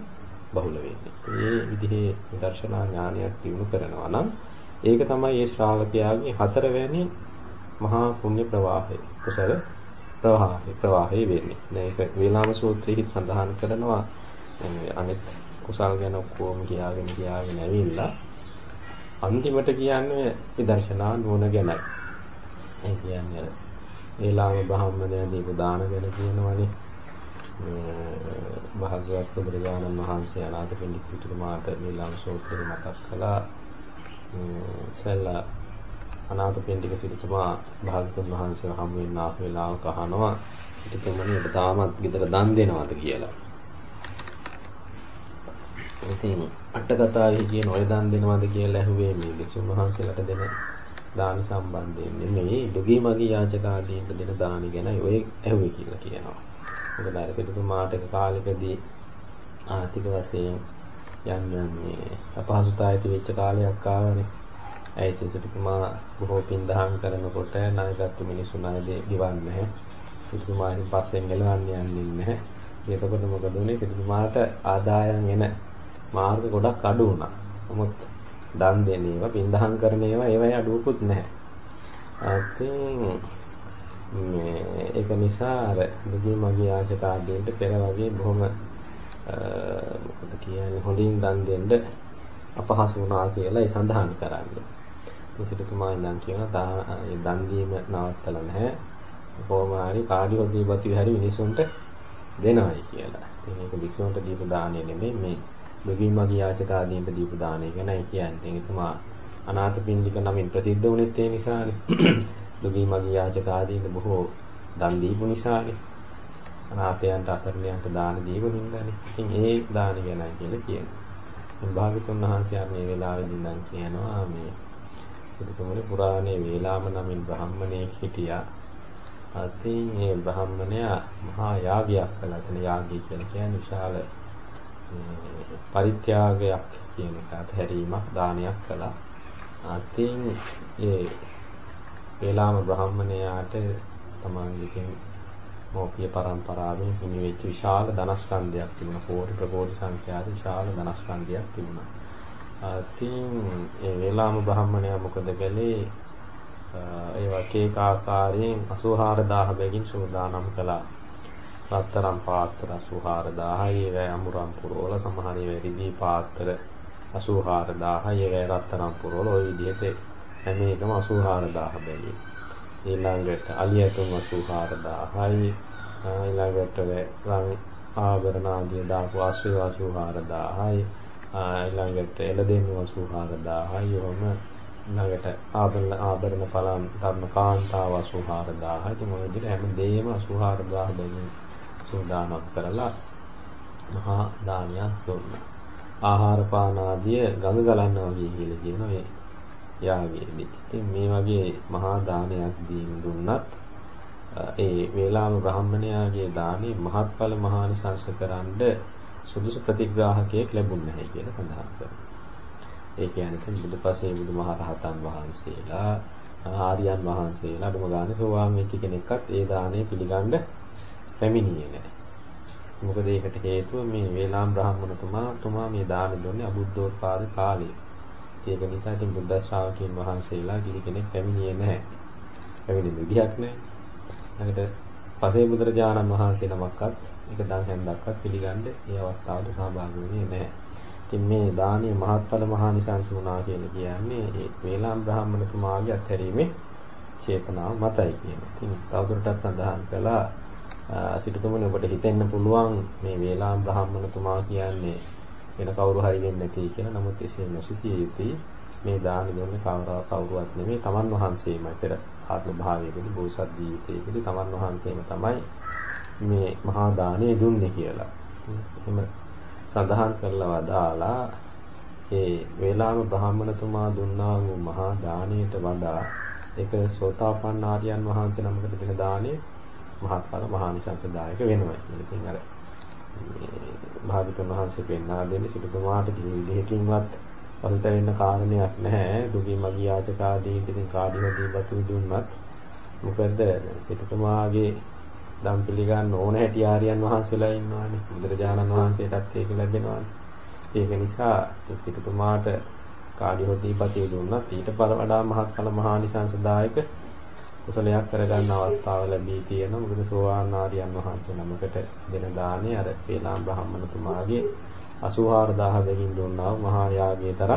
බහුල වෙන්නේ. මේ විදිහේ දර්ශනා ඥානයක් දිනු කරනවා නම් ඒක තමයි මේ ශ්‍රාවකයාගේ හතරවැනි මහා පුණ්‍ය ප්‍රවාහය. කුසල ප්‍රවාහය ප්‍රවාහය වෙන්නේ. දැන් ඒක වේලාම සූත්‍රයේ සඳහන් කරනවා අනිත් කුසල් ගැන ඔක්කොම කියාගෙන කියාගෙන ඇවිල්ලා අන්තිමට කියන්නේ විදර්ශනා නුවණ ගැනයි. ඒ කියන්නේ වේලාම බ්‍රාහ්මණය දීපු දාන ගැන කියනවනේ. භාග්‍යවත් බුදුරජාණන් වහන්සේ අනාථපිණ්ඩික සිටුමාට වේලාම සූත්‍රය මතක් කළා. සැල්ලා අනාථපිණ්ඩික සිටුමා භාග්‍යතුන් වහන්සේ හමු වෙන ආපු වෙලාවක අහනවා සිටුමනි ඔබ තාමත් ගෙදර දන් දෙනවද කියලා. ඉතින් අට කතාවේ කියන ඔය දන් දෙනවද කියලා ඇහුවේ මේ භික්ෂුන් වහන්සේලාට දෙන දාන සම්බන්ධයෙන් නෙමෙයි දුගී මගී යාචක ආදීන්ට දෙන දානි ගැන ඔය ඇහුවේ කියලා කියනවා. මොකද අර සිටුමාට එක කාලෙකදී ආර්ථික වශයෙන් යම් යම් මේ අපහසුතාවය ඇති වෙච්ච කාලයක් ආවනේ. ඒ ඉතින් සිටුමා බොහෝ පින් දහම් කරනකොට ණයගත්තු මිනිස්සු ණය දිවන්නේ නැහැ. සිටුමා ඉතින් පස්සෙන් මෙලවන්න යන්නේ නැහැ. එතකොට මොකද උනේ සිටුමාට ආදායම් එන මාර්ග ගොඩක් අඩු වුණා. නමුත් දන් දෙන ඒවා, පින් දහම් කරන ඒවා ඒවයි අඩුවකුත් නැහැ. අතින් මේ ඒක නිසා අර දුගී මගේ ආචක ආදීන්ට පෙර වගේ බොහොම මොකද කියන්නේ හොඳින් දන් දෙන්න අපහසු වුණා කියලා ඒ සඳහන් කරන්නේ. සිටුතුමා ඉඳන් කියන දන් දීම නවත්තලා නැහැ. කොහොම හරි කාඩියෝ දීපති හරි මිනිසුන්ට දෙනවයි කියලා. ඉතින් මේක වික්ෂුන්ට දීපු දාණය නෙමෙයි මේ දුගී මගී යාචක ආදීන්ට දීපු දානය ගැනයි කියන්නේ. එතුමා අනාථපිණ්ඩික නමින් ප්‍රසිද්ධ වුණෙත් ඒ නිසානේ. දුගී මගී යාචක ආදීන්ට බොහෝ දන් දීපු නිසානේ. අනාථයන්ට අසරණයන්ට දාන දීපු නින්දානේ. ඉතින් ඒ දාන ගැනයි කියලා කියන්නේ. ඉතින් භාගතුන් වහන්සේ මේ වෙලාවේදී නම් කියනවා මේ සිටුතුමනි පුරාණේ වේලාම නමින් බ්‍රාහ්මණයෙක් හිටියා. අතින් මේ බ්‍රාහ්මණයා මහා යාගයක් කළා. එතන යාගය කියලා කියන්නේ විශාල පරිත්‍යාගයක් කියන එක අතහැරීමක් දානයක් කළා. අතින් ඒ වේලාම බ්‍රාහ්මණයාට තමන්ගේ මෝපිය පරම්පරාවෙන් හිමි වෙච්ච විශාල ධනස්කන්ධයක් තිබුණා. කෝටි ප්‍රකෝටි සංඛ්‍යාත විශාල ධනස්කන්ධයක් තිබුණා. ඉතින් ඒ වේලාම බ්‍රාහ්මණයා මොකද කළේ? ඒ වගේ ආකාරයෙන් 84000 බැගින් සෝදානම් කළා. රත්තරන් පාත්‍ර 84000යි ඒවැ අමුරම් පුරවල සමහර ඒවා රිදී පාත්‍ර 84000යි ඒවැ රත්තරන් පුරවල ওই විදිහට හැම එකම 84000 බැගින්. ඊළඟට අලියතුන් 84000යි ඊළඟට රන් ආභරණ ආදී දාපු ආශ්‍රය 84000යි ඊළඟට එළදෙනු 84000යි ඔහොම ඊළඟට ආභරණ ආභරණ පලන් ධර්ම කාන්තාව 84000යි ඉතින් මොන විදිහට හැම දෙයක්ම 84000 බැගින් සූදානම් කරලා මහා දානයක් දුන්නා. ආහාර පාන ආදිය ගඟ ගලන්නා වගේ කියලා කියන මේ යාගයේදී. ඉතින් මේ වගේ මහා දානයක් දීන් දුන්නත් ඒ වේලාම බ්‍රාහ්මණයාගේ දානේ මහත්ඵල මහානිසංස කරන්ඩ සුදුසු ප්‍රතිග්‍රාහකයෙක් ලැබුණ නැහැ කියලා සඳහන් කරනවා. ඒ කියන්නේ බුදුපසේ බුදුමහරහතන් වහන්සේලා ආර්යයන් වහන්සේලා අඩුම ගානේ සෝවාන් වෙච්ච කෙනෙක්වත් ඒ දාණය පිළිගන්න පැමිණියේ නැහැ. මොකද ඒකට හේතුව මේ වේලාම් බ්‍රාහ්මණතුමා තුමා මේ දාන දුන්නේ අබුද්ධෝත්පාද කාලේ. ඒක නිසා ඉතින් බුද්ධ ශ්‍රාවකයන් වහන්සේලා කිසි කෙනෙක් පැමිණියේ නැහැ. පැමිණෙන්න විදිහක් නැහැ. ළඟට පසේ බුදුරජාණන් වහන්සේ නමක්වත් ඒක දන් හැන්දක්වත් පිළිගන්න ඒ අවස්ථාවට සහභාගී වෙන්නේ නැහැ. ඉතින් මේ දානීය මහත්ඵල මහානිසංස වුණා කියලා කියන්නේ ඒ වේලාම් බ්‍රාහ්මණතුමාගේ අත්හැරීමේ චේතනාව මතයි කියන. ඉතින් තවදුරටත් සඳහන් කළා සිටුතුමනි ඔබට හිතෙන්න පුළුවන් මේ වේලාම් බ්‍රාහ්මණතුමා කියන්නේ වෙන කවුරු හරි වෙන්නේ නැති කියලා. නමුත් එසේ නොසිතිය යුතුයි. මේ දාන දුන්නේ කවුරා කවුරුවත් නෙමෙයි තමන් වහන්සේමයි. පෙර ආත්ම භාවයේදී බෝසත් ජීවිතයේදී තමන් වහන්සේම තමයි මේ මහා දාණය දුන්නේ කියලා. එහෙම සඳහන් කරලා වදාලා ඒ වේලාම බ්‍රාහ්මණතුමා දුන්නා වූ මහා දාණයට වඩා ඒක සෝතාපන්න ආර්යයන් වහන්සේ නමකට දෙන දාණය මහත්ඵල මහානිසංසදායක වෙනවා කියලා. ඉතින් අර භාගතුන් වහන්සේ පෙන්වා දෙන්නේ සිටුතුමාට කිසි විදිහකින්වත් පසුතැවෙන්න කාරණයක් නැහැ. දුගී මගී යාචකාදී ඉතින් කාඩිවදී බතු දුන්නත් මොකද සිටුතුමාගේ දම් පිළිගන්න ඕන හැටි ආර්යයන් වහන්සේලා ඉන්නවානේ. බුදුරජාණන් වහන්සේටත් ඒක ලැබෙනවානේ. ඒක නිසා සිටුතුමාට කාඩිවදී බතු දුන්නත් ඊට වඩා මහත්ඵල මහානිසංසදායක කුසලයක් කරගන්න අවස්ථාව ලැබී තියෙනවා. මොකද සෝවාන් ආර්යයන් වහන්සේ නමකට දෙන දානේ අර වේලාම් බ්‍රාහ්මණතුමාගේ 84000 බැගින් දුන්නා මහා යාගයේතර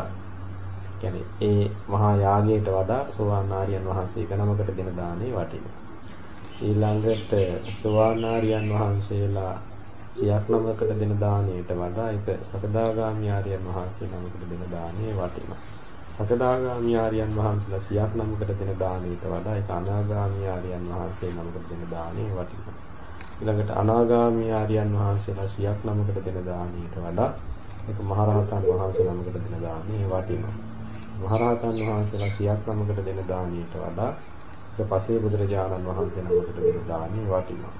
කියන්නේ ඒ මහා යාගයට වඩා සෝවාන් ආර්යයන් වහන්සේ කනමකට දෙන දානේ වටිනවා. ඊළඟට සෝවාන් ආර්යයන් වහන්සේලා සියක් නමකට දෙන දාණයට වඩා ඒක සකදාගාමි ආර්යයන් වහන්සේ නමකට දෙන දාණය වටිනවා. සකදාගාමි ආර්යයන් වහන්සේලා සියක් නමකට දෙන දාණයට වඩා ඒක අනාගාමි ආර්යයන් වහන්සේ නමකට දෙන දාණය වටිනවා. ඊළඟට අනාගාමී ආර්යයන් වහන්සේලා 100ක් නමකට දෙන දානීට වඩා ඒක මහරහතන් වහන්සේ නමකට දෙන දානීය වටිනවා. මහරහතන් වහන්සේලා 100ක් නමකට දෙන දානීට වඩා ඒක පසේ බුදුරජාණන් වහන්සේ නමකට දෙන දානීය වටිනවා.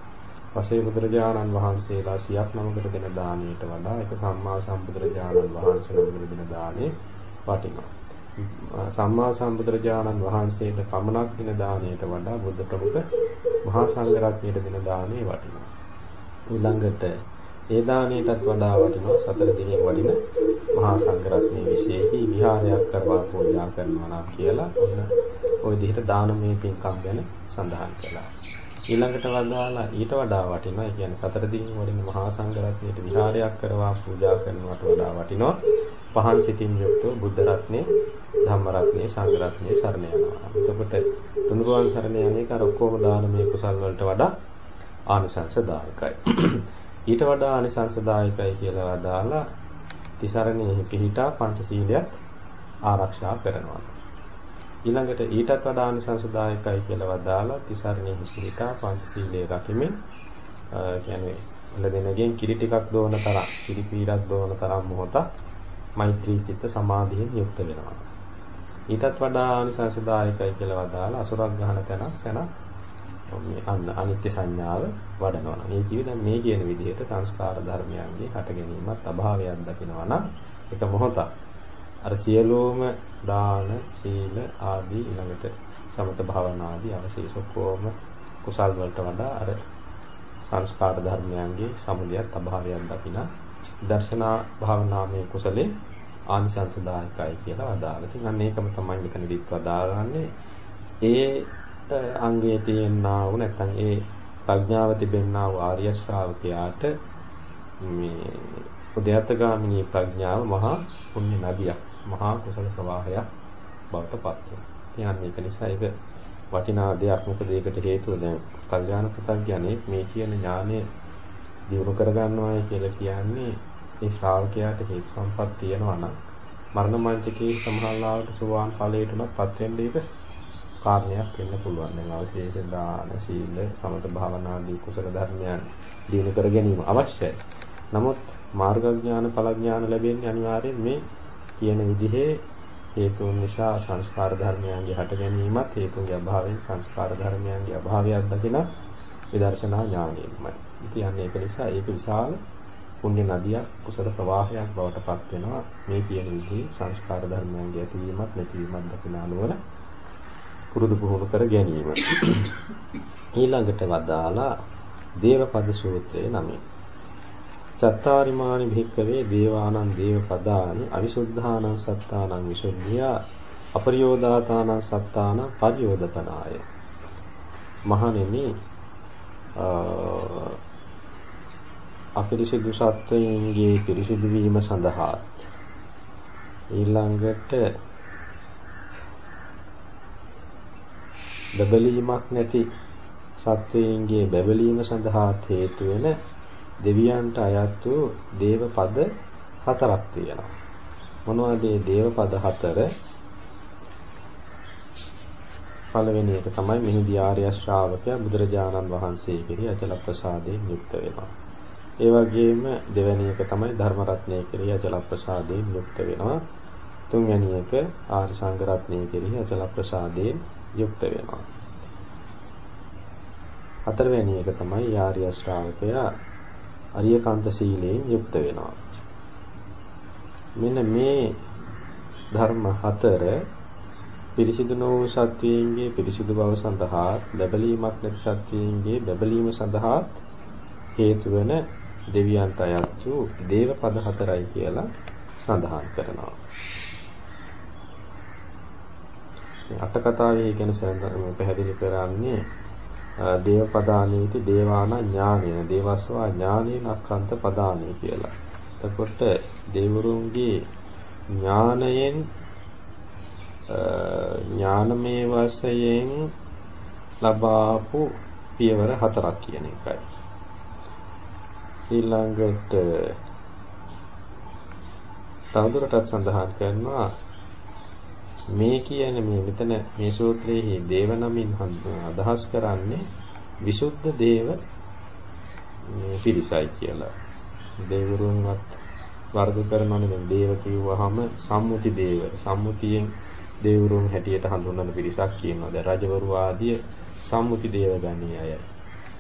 පසේ බුදුරජාණන් වහන්සේලා 100ක් නමකට දෙන දානීට වඩා ඒක සම්මා සම්බුදුරජාණන් වහන්සේ නමකට දෙන දානේ වටිනවා. සම්මා සම්බුදුරජාණන් වහන්සේට පමණක් දෙන දාණයට වඩා බුද්ධ ප්‍රමුඛ මහා සංඝරත්නයට දෙන දාණය වටිනවා. ඊළඟට ඒ දාණයටත් වඩා වටිනවා සතර දිනේ වඩින මහා සංඝරත්නයේ විශේෂී විහාරයක් කරවා පූජා කරනවා නම් කියලා ඔන්න ওই විදිහට දානමය පින්කම් ගැන සඳහන් කළා. ඊළඟට වදාලා ඊට වඩා වටිනවා. ඒ කියන්නේ සතර දිනේ වඩින මහා සංඝරත්නයට විහාරයක් කරවා පූජා කරනවට වඩා වටිනවා. පහන් සිතින් යුක්තව බුද්ධ රත්නේ, ධම්ම රත්නේ, සංඝ රත්නේ සරණ යනවා. එතකොට තුනුරුවන් සරණ යන්නේ කර ඔක්කොම දානමය කුසල් වලට වඩා ආනිසංසදායකයි. ඊට වඩා ආනිසංසදායකයි කියලා වදාලා තිසරණේ පිහිටා පංචශීලයත් ආරක්ෂා කරනවා. ඊළඟට ඊටත් වඩා අනිසංසදායකයි කියලා වදාලා තිසරණේ පිහිටා පංචශීලයේ රකිමින් කියන්නේ ලදෙනගෙන් කිරි ටිකක් දෝන තරම් කිරි පීරක් දෝන තරම් මොහොතක් මෛත්‍රී චිත්ත සමාධියෙන් යුක්ත වෙනවා. ඊටත් වඩා අනිසංසදායකයි කියලා වදාලා අසුරක් ගහන තැනක් සැන මේ අන්න අනිත්‍ය සංඥාව වඩනවා. මේ කිවි දැන් මේ කියන විදිහට සංස්කාර ධර්මයන්ගේ හට ගැනීමත් අභාවයක් දකිනවා නම් එක මොහොතක් අර සියලුම දාන සීල ආදී ඊළඟට සමත භාවනා ආදී අවශේෂ ඔක්කොම කුසල් වලට වඩා අර සංස්කාර ධර්මයන්ගේ සමුදයත් අභාවයක් දකින දර්ශනා භාවනාමය කුසලේ ආනිසංසදායකයි කියලා අදාළ. ඉතින් අන්න ඒකම තමයි මෙතනදිත් වදාරන්නේ. ඒ අංගයේ තියෙනා වූ නැත්නම් ඒ ප්‍රඥාව තිබෙන්නා වූ ආර්ය ශ්‍රාවකයාට මේ උද්‍යතගාමිනී ප්‍රඥාව මහා පුණ්‍ය නදියක් මහා කුසල ප්‍රවාහයක් බවට පත් වෙනවා. ඉතින් මේක නිසා ඒක වටිනා දෙයක් මොකද ඒකට හේතුව දැන් කල්යාණ පුතඥයනේ මේ කියන ඥානය දිනු කරගන්නවායි කියලා කියන්නේ මේ ශ්‍රාවකයාට හේතු සම්පත් තියෙනවා නම් මරණ මංචකේ සමහරවිට සුවාන් ඵලයට උනපත් වෙන්න ඒක කාරණයක් වෙන්න පුළුවන්. දැන් අවශේෂ දාන සීල සමත භාවනා ආදී කුසල ධර්මයන් දිනු කර ගැනීම අවශ්‍යයි. නමුත් මාර්ග ඥාන ඵල ඥාන ලැබෙන්නේ අනිවාර්යෙන් මේ කියන විදිහේ හේතුන් නිසා සංස්කාර ධර්මයන්ගේ හට ගැනීමත් හේතුන්ගේ අභාවයෙන් සංස්කාර ධර්මයන්ගේ අභාවයක් දකින විදර්ශනා ඥානයෙන්මයි. ඉතින් ඒක නිසා ඒක විශාල පුණ්‍ය නදියක් කුසල ප්‍රවාහයක් බවට පත් වෙනවා මේ කියන විදිහේ සංස්කාර ධර්මයන්ගේ ඇතිවීමත් නැතිවීමත් දකින අනුවර පුරුදු පුහුණු කර ගැනීම. ඊළඟට වදාලා දේවපද සූත්‍රයේ නමින් චත්තාරිමානි භික්කවේ දේවානං දේවපදානි අවිසුද්ධානං සත්තානං විසුද්ධියා අපරියෝදාතානං සත්තානං පරියෝදපනාය මහණෙනි අපිරිසිදු සත්වයන්ගේ පිරිසිදු වීම සඳහාත් ඊළඟට බබලීමක් නැති සත්වයන්ගේ බබලීම සඳහා හේතු වෙන දෙවියන්ට අයත් වූ දේව පද හතරක් තියෙනවා. මොනවද මේ දේව පද හතර? පළවෙනි එක තමයි මෙහිදී ආර්ය ශ්‍රාවකයා බුදුරජාණන් වහන්සේ කෙරෙහි අචල ප්‍රසාදයෙන් යුක්ත වෙනවා. ඒ වගේම දෙවැනි එක තමයි ධර්ම රත්නය කෙරෙහි අචල ප්‍රසාදයෙන් යුක්ත වෙනවා. තුන්වැනි එක ආර්ය සංඝ රත්නය කෙරෙහි අචල ප්‍රසාදයෙන් යුක්ත වෙනවා. හතරවැනි එක තමයි ආර්ය ශ්‍රාවකයා අරියකාන්ත සීලයෙන් යුක්ත වෙනවා. මෙන්න මේ ධර්ම හතර පිරිසිදු නොවූ සත්වයන්ගේ පිරිසිදු බව සඳහා බබලීමක් නැති සත්වයන්ගේ බබලීම සඳහා හේතු වෙන දෙවියන්ට අයත් වූ දේව පද හතරයි කියලා සඳහන් කරනවා. අට කතාවේ ගැන පැහැදිලි කරන්නේ දේව පදානීති දේවාන ඥානේන දේවස්වා ඥානේන අක්ඛන්ත පදානේ කියලා. එතකොට දේවරුන්ගේ ඥානයෙන් ඥානමේ වශයෙන් ලබාපු පියවර හතරක් කියන එකයි. ඊළඟට තවදුරටත් සඳහන් කරනවා මේ කියන්නේ මේ මෙතන මේ සූත්‍රයේ දේව නමින් අදහස් කරන්නේ විසුද්ධ දේව මේ පිරිසයි කියලා. දේවරුන්වත් වර්ග කරනවනේ දැන් දේව කිව්වහම සම්මුති දේව. සම්මුතියෙන් දේවරුන් හැටියට හඳුන්වන පිරිසක් කියනවා. දැන් රජවරු ආදී සම්මුති දේව ගණී අයයි.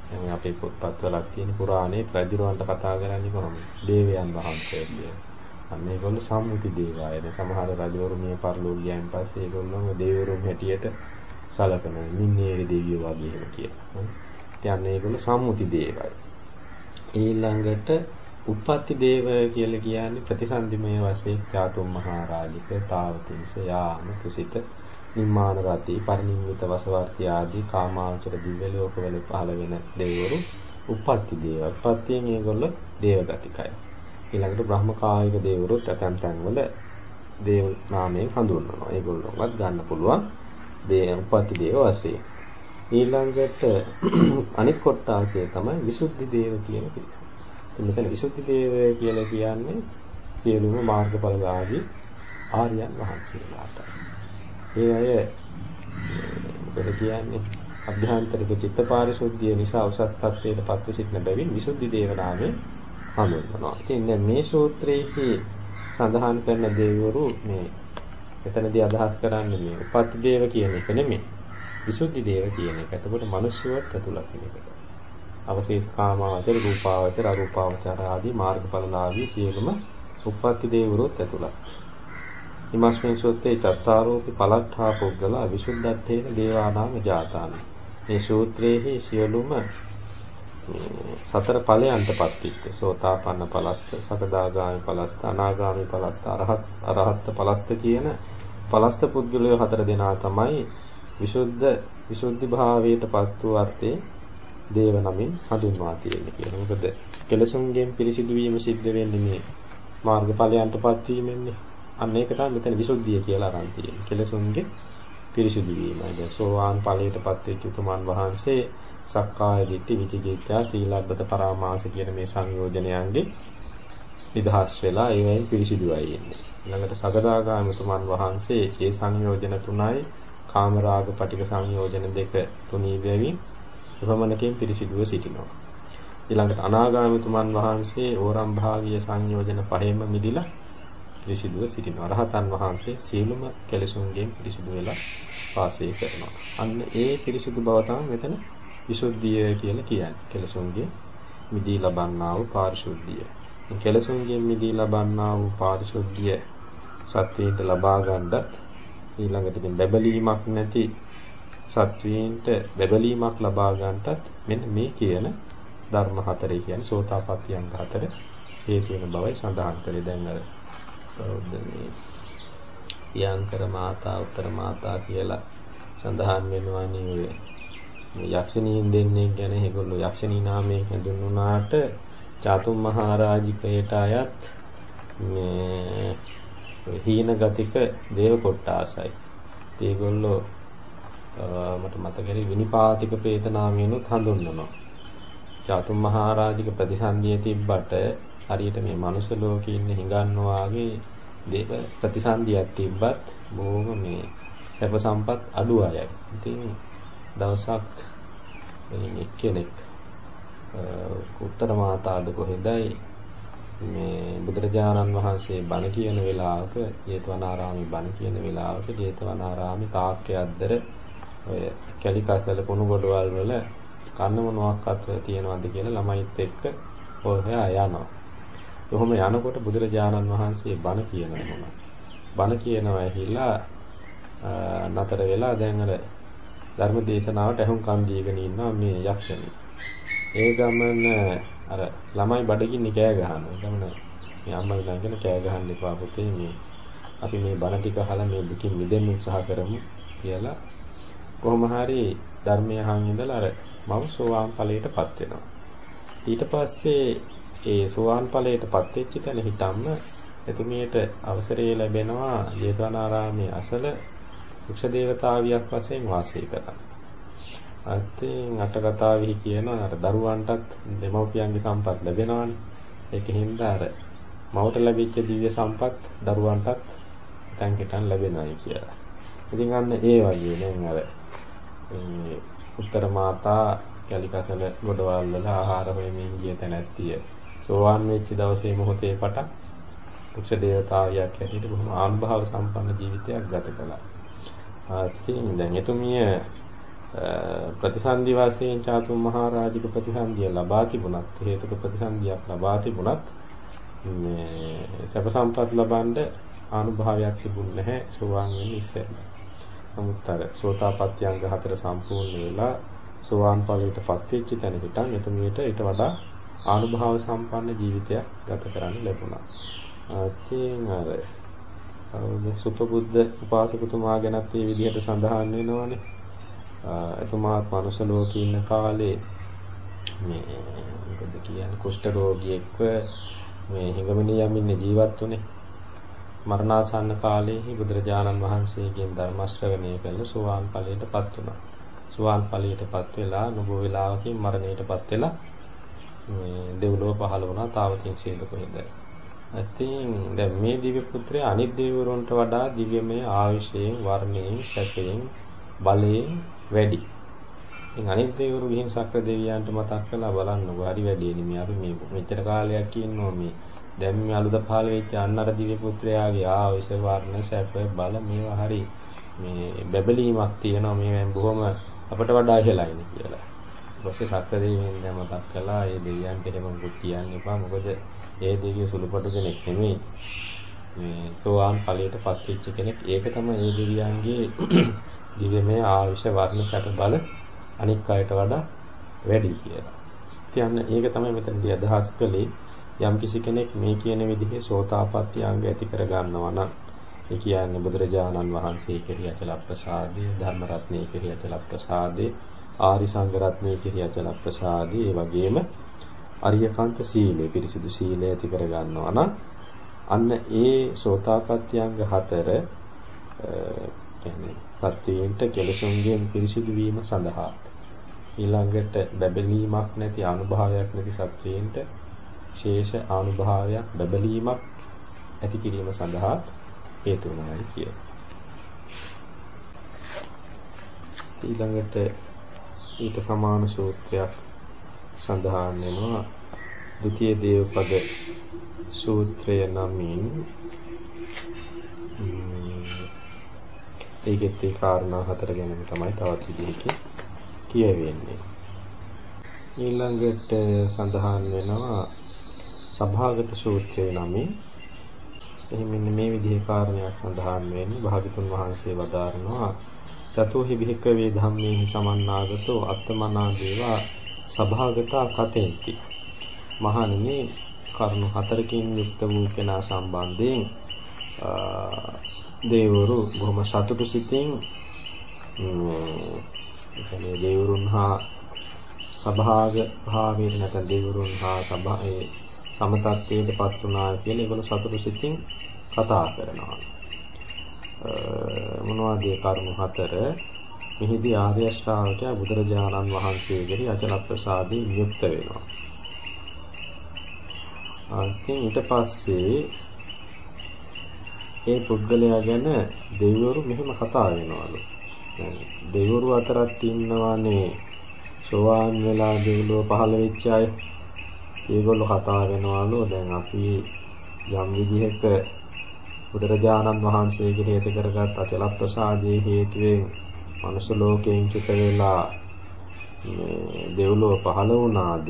දැන් අපේ පොත්පත්වලක් තියෙන පුරාණේ රජුරවන්ට කතා කරන්නේ කොහොමද? දේවයන් වහන්සේ කියලා. අන්න ඒගොල්ලෝ සම්මුති දේවාය. දැන් සමහර රජවරු මේ පරිලෝක ගියන් පස්සේ ඒගොල්ලෝම දේවරුන් හැටියට සලකනවා. මින්නේරි දෙවියෝ වගේ එහෙම කියලා. ඉතින් ඒගොල්ලෝ සම්මුති දේවයි. ඊළඟට උප්පත්ති දේව කියලා කියන්නේ ප්‍රතිසන්දිමය වශයෙන් චාතුම් මහරජික තාවතිංස යාම තුසිත නිම්මාන රති පරිනිම්මිත වසවර්ති ආදී කාමාවචර දිව්‍ය ලෝකවල පහළ වෙන දෙවිවරු උප්පත්ති දේව. උප්පත්තියෙන් ඒගොල්ලෝ දේවගතිකයි. ඊළඟට බ්‍රහ්මකායික දේවරුත් ඇතැම් තැන්වල දේව නාමයෙන් හඳුන්වනවා. ඒගොල්ලෝවත් ගන්න පුළුවන් දේ උපති දේව වශයෙන්. ඊළඟට අනිත් කොටාසය තමයි විසුද්ධි දේව කියන පිරිස. ඉතින් මෙතන විසුද්ධි දේව කියලා කියන්නේ සියලුම මාර්ගඵලලාභී ආර්යයන් වහන්සේලාට. ඒ අය මොකද කියන්නේ අභ්‍යන්තරික චිත්ත පාරිශුද්ධිය නිසා උසස් තත්ත්වයට පත්ව සිටින බැවින් විසුද්ධි දේවනාමේ හඳුන්වනවා. ඉතින් දැන් මේ සූත්‍රයේහි සඳහන් කරන දේවරු මේ එතනදී අදහස් කරන්නේ මේ උපත් දේව කියන එක නෙමෙයි. විසුද්ධි දේව කියන එක. එතකොට මිනිස්සුවත් ඇතුළත් වෙන එක. අවශේෂ කාමාවචර, රූපාවචර, අරූපාවචර ආදී මාර්ගඵලලාභී සියලුම උප්පත්ති දේවරුත් ඇතුළත්. හිමස්මින් සූත්‍රයේ චත්තාරෝපි පලට්ඨා පුද්ගලා විසුද්ධත්තේන දේවානාම ජාතාන. මේ සූත්‍රයේහි සියලුම සතර ඵලයන්ටපත් වෙච්ච සෝතාපන්න පලස්ත, සකදාගාමි පලස්ත, අනාගාමි පලස්ත, අරහත් අරහත් පලස්ත කියන පලස්ත පුද්ගලයෝ හතර දෙනා තමයි විසුද්ධ විසුද්ධි භාවයටපත් වූ අර්ථේ දේව නමින් හඳුන්වා තියෙන්නේ කියලා. මොකද කෙලසුන්ගෙන් පිරිසිදු වීම සිද්ධ වෙන්නේ මේ මාර්ගඵලයන්ටපත් වීමෙන්නේ. අන්න ඒක තමයි මෙතන විසුද්ධිය කියලා අරන් තියෙන්නේ. කෙලසුන්ගේ පිරිසිදු වීමයි. දැන් සෝවාන් ඵලයටපත් වෙච්ච උතුමන් වහන්සේ සක්කාය දිට්ඨි විචිකිච්ඡා සීලබ්බත පරාමාස කියන මේ සංයෝජනයන්ගේ නිදහස් වෙලා ඒවෙන් පිරිසිදුවයි ඉන්නේ. ඊළඟට සගදාගාමතුමන් වහන්සේ මේ සංයෝජන තුනයි කාමරාග පටික සංයෝජන දෙක තුනී බැවින් ප්‍රමණකයෙන් පිරිසිදුව සිටිනවා. ඊළඟට අනාගාමතුමන් වහන්සේ ඕරම් භාගීය සංයෝජන පහෙම මිදිලා පිරිසිදුව සිටිනවා. රහතන් වහන්සේ සියලුම කෙලෙසුන්ගෙන් පිරිසිදු වෙලා වාසය කරනවා. අන්න ඒ පිරිසිදු බව තමයි මෙතන විසුද්ධිය කියලා කියන්නේ. කෙලෙසුන්ගෙන් මිදී ලබන්නා වූ පාරිශුද්ධිය. කෙලෙසුන්ගෙන් මිදී ලබන්නා වූ පාරිශුද්ධිය සත්‍යයට ලබා ගන්නත් ඊළඟට ඉතින් බැබලීමක් නැති සත්වීන්ට බැබලීමක් ලබා ගන්නටත් මෙන්න මේ කියන ධර්ම හතරේ කියන්නේ සෝතාපට්ටි අංග හතර හේතු වෙන බවයි සඳහන් කරේ දැන් අර මේ යංකර මාතා උත්තර මාතා කියලා සඳහන් වෙනවා නේ යක්ෂණීන් දෙන්නේ ගැන ඒගොල්ලෝ යක්ෂණී නාමයෙන් හඳුන්වනාට චාතුම් මහරජිකයට අයත් මේ හීන ගතික දේව කොට්ටාසයි. ඒගොල්ලෝ මට මතකයි විනිපාතික പ്രേත නාමයෙන්ුත් හඳුන්වනවා. චාතුම් මහරජික ප්‍රතිසන්දියේ තිබ්බට හරියට මේ මනුෂ්‍ය ලෝකේ ඉන්න හිඟන්නෝ වාගේ දේව ප්‍රතිසන්දියක් තිබ්බත් බොහොම මේ සැප සම්පත් අඩු අයයි. ඉතින් දවසක් එක්කෙනෙක් උත්තර මාතාද කොහෙදයි මේ බුදුරජාණන් වහන්සේ බණ කියන වෙලාවක ජේතවනාරාමේ බණ කියන වෙලාවක ජේතවනාරාමේ තාක්කයක්දර ඔය කැලිකසල කුණු ගොඩවල් වල කන්න මොනවාක්වත් තියෙනවද කියලා ළමයිත් එක්ක හොයා යනවා. කොහොම යනකොට බුදුරජාණන් වහන්සේ බණ කියනවා මොනවා. බණ කියනවා ඇහිලා නතර වෙලා දැන් අර ධර්ම දේශනාවට ඇහුම්කන් දීගෙන ඉන්නවා මේ යක්ෂණී. ඒ ගමන අර ළමයි බඩගින්නේ කෑ ගහනවා. ගමන මේ අම්මා ළඟගෙන කෑ ගහන්න එපා පුතේ මේ අපි මේ බණ ටික අහලා මේ දුකින් මිදෙන්න උත්සාහ කරමු කියලා කොහොම හරි ධර්මය අහන් ඉඳලා අර මව සෝවාන් ඵලයටපත් වෙනවා. ඊට පස්සේ ඒ සෝවාන් ඵලයටපත් වෙච්ච තැන හිටම්ම එතුමියට අවසරය ලැබෙනවා ජේතවනාරාමයේ අසල වෘක්ෂ දේවතාවියක් වශයෙන් වාසය කරා. අතින් අට කතාවෙහි කියන අර දරුවන්ටත් දෙමව්පියන්ගේ සම්පත් ලැබෙනවානේ. ඒකෙන්ද අර මවට ලැබිච්ච දිව්‍ය සම්පත් දරුවන්ටත් දැන් හිටන් ලැබෙනවායි කියලා. ඉතින් අන්න ඒ වගේ දැන් අර මේ උත්තර මාතා කැලිකසල ගොඩවල් වල ආහාර හොයමින් ගිය තැනැත්තිය. සෝවාන් වෙච්ච දවසේ මොහොතේ පටන් වෘක්ෂ දේවතාවියක් හැටියට බොහොම ආනුභාව සම්පන්න ජීවිතයක් ගත කළා. ඉතින් දැන් එතුමිය ප්‍රතිසන්දි වාසයෙන් චාතුම් මහරජික ප්‍රතිසන්දිය ලබා තිබුණත් හේතුක ප්‍රතිසන්දියක් ලබා තිබුණත් මේ සැප සම්පත් ලබනද අනුභවයක් තිබුණ නැහැ සෝවාන් වෙන්න ඉස්සෙල්ලා. නමුත් අර සෝතාපට්ටි අංග හතර සම්පූර්ණ වෙලා සෝවාන් ඵලයටපත් වෙච්ච තැන හිටන් එතුමියට ඊට වඩා අනුභව සම්පන්න ජීවිතයක් ගත කරන්න ලැබුණා. ඉතින් අර මේ සුපබුද්ධ උපාසකතුමා ගැනත් මේ විදිහට සඳහන් වෙනවානේ. එතුමාත් මනුෂ්‍ය ලෝකේ ඉන්න කාලේ මේ මොකද කියන්නේ කුෂ්ඨ රෝගියෙක්ව මේ හිඟමනිය යමින් ජීවත් වුනේ. මරණාසන්න කාලයේ බුදුරජාණන් වහන්සේගෙන් ධර්ම ශ්‍රවණය කළ සෝවාන් ඵලයටපත් වුණා. සෝවාන් ඵලයටපත් වෙලා නුඹ වේලාවකින් මරණයටපත් වෙලා මේ දෙව්ලොව පහළ වුණා තාවතින් සීද කොහෙද. ඉතින් දැන් මේ දිව්‍ය පුත්‍රයා අනිත් දෙවිවරුන්ට වඩා දිව්‍යමය ආයුෂයෙන්, වර්ණයෙන්, සැපයෙන්, බලයෙන් වැඩි. ඉතින් අනිත් දෙවිවරු ගිහින් සක්‍ර දෙවියන්ට මතක් කළා බලන්නකෝ හරි වැඩිනේ මේ අපි මේ මෙච්චර කාලයක් ඉන්නවා මේ. දැන් මේ අලුත පහළ වෙච්ච අන්නර දිව්‍ය පුත්‍රයාගේ ආයුෂ වර්ණ සැප බල මේවා හරි මේ බැබලීමක් තියෙනවා. මේ බොහොම අපට වඩා ඉහළයිනේ කියලා. ඊපස්සේ සක්‍ර දෙවියන් දැන් මතක් කළා ඒ දෙවියන්ට එහෙම මුකුත් කියන්න එපා. මොකද ඒ දෙවියෝ සුළුපටු කෙනෙක් නෙමෙයි. මේ සෝවාන් ඵලයටපත් වෙච්ච කෙනෙක්. ඒක තමයි ඒ දෙවියන්ගේ දිව්‍යමය ආයුෂ වර්ණ සැප බල අනික් අයට වඩා වැඩි කියලා. ඉතින් ඒක තමයි මෙතනදී අදහස් කළේ යම් කිසි කෙනෙක් මේ කියන විදිහේ සෝතාපට්ටි අංග ඇති කර ගන්නවා නම් ඒ කියන්නේ බුදුරජාණන් වහන්සේ කෙරෙහි අචල ප්‍රසාදේ ධර්ම රත්නයේ කෙරෙහි අචල ප්‍රසාදේ ආරි සංඝ රත්නයේ කෙරෙහි අචල ප්‍රසාදේ ඒ වගේම අරියකාන්ත සීලය පිරිසිදු සීලය ඇති කර ගන්නවා නම් අන්න ඒ සෝතාපට්ටි අංග හතර කියන්නේ සත්‍යයෙන්ට කෙලසුන්ගෙන් පිරිසිදු වීම සඳහා ඊළඟට බැබලීමක් නැති අනුභවයක් නැති සත්‍යයෙන්ට ශේෂ අනුභවයක් බැබලීමක් ඇති කිරීම සඳහා හේතු වෙනවායි කිය. ඊළඟට ඊට සමාන සූත්‍රයක් සඳහන් වෙනවා. ဒုတိ ය දේවපද සූත්‍රය නමින් ඒකෙත් ඒ කාරණා හතර ගැනම තමයි තවත් විදිහකින් කියවෙන්නේ. ඊළඟට සඳහන් වෙනවා සභාගත සූත්‍රය නමින්. එහි මෙන්න මේ විදිහේ කාරණයක් සඳහන් වෙන්නේ. භාගතුන් වහන්සේ වදාරනවා චතුහි භික්ඛවේ ධම්මේහි සමන්නාගතෝ අත්තමනා දේවා සභාගතා කතෙන්ති මහණෙනි කරුණු හතරකින් යුක්ත වූ කෙනා සම්බන්ධයෙන් දේවරු බොහොම සතුටු සිතින් මේ දේවරුන් හා සභාග භාවයෙන් නැත්නම් දේවරුන් හා සභා ඒ සමතත්වයටපත් වුණා කියලා ඒගොල්ලෝ සතුටු සිතින් කතා කරනවා. මොනවද ඒ කරුණු හතර? මෙහිදී ආර්ය ශ්‍රාවකයා බුදුරජාණන් වහන්සේගේ අචල ප්‍රසාදයෙන් යුක්ත වෙනවා. අන්තිම ඊට පස්සේ ඒ පුද්ගලයා ගැන දෙවිවරු මෙහෙම කතා වෙනවලු. දෙවිවරු අතරත් ඉන්නවානේ සෝවාන් වෙලා දෙවිලෝ පහළ වෙච්ච අය. ඒගොල්ලෝ කතා වෙනවලු දැන් අපි යම් විදිහක බුදුරජාණන් වහන්සේගේ හේතු කරගත් අචල ප්‍රසාදයේ හේතුවෙන් මනුෂ්‍ය ලෝකයෙන් චුත වෙලා මේ දෙව්ලොව පහළ වුණාද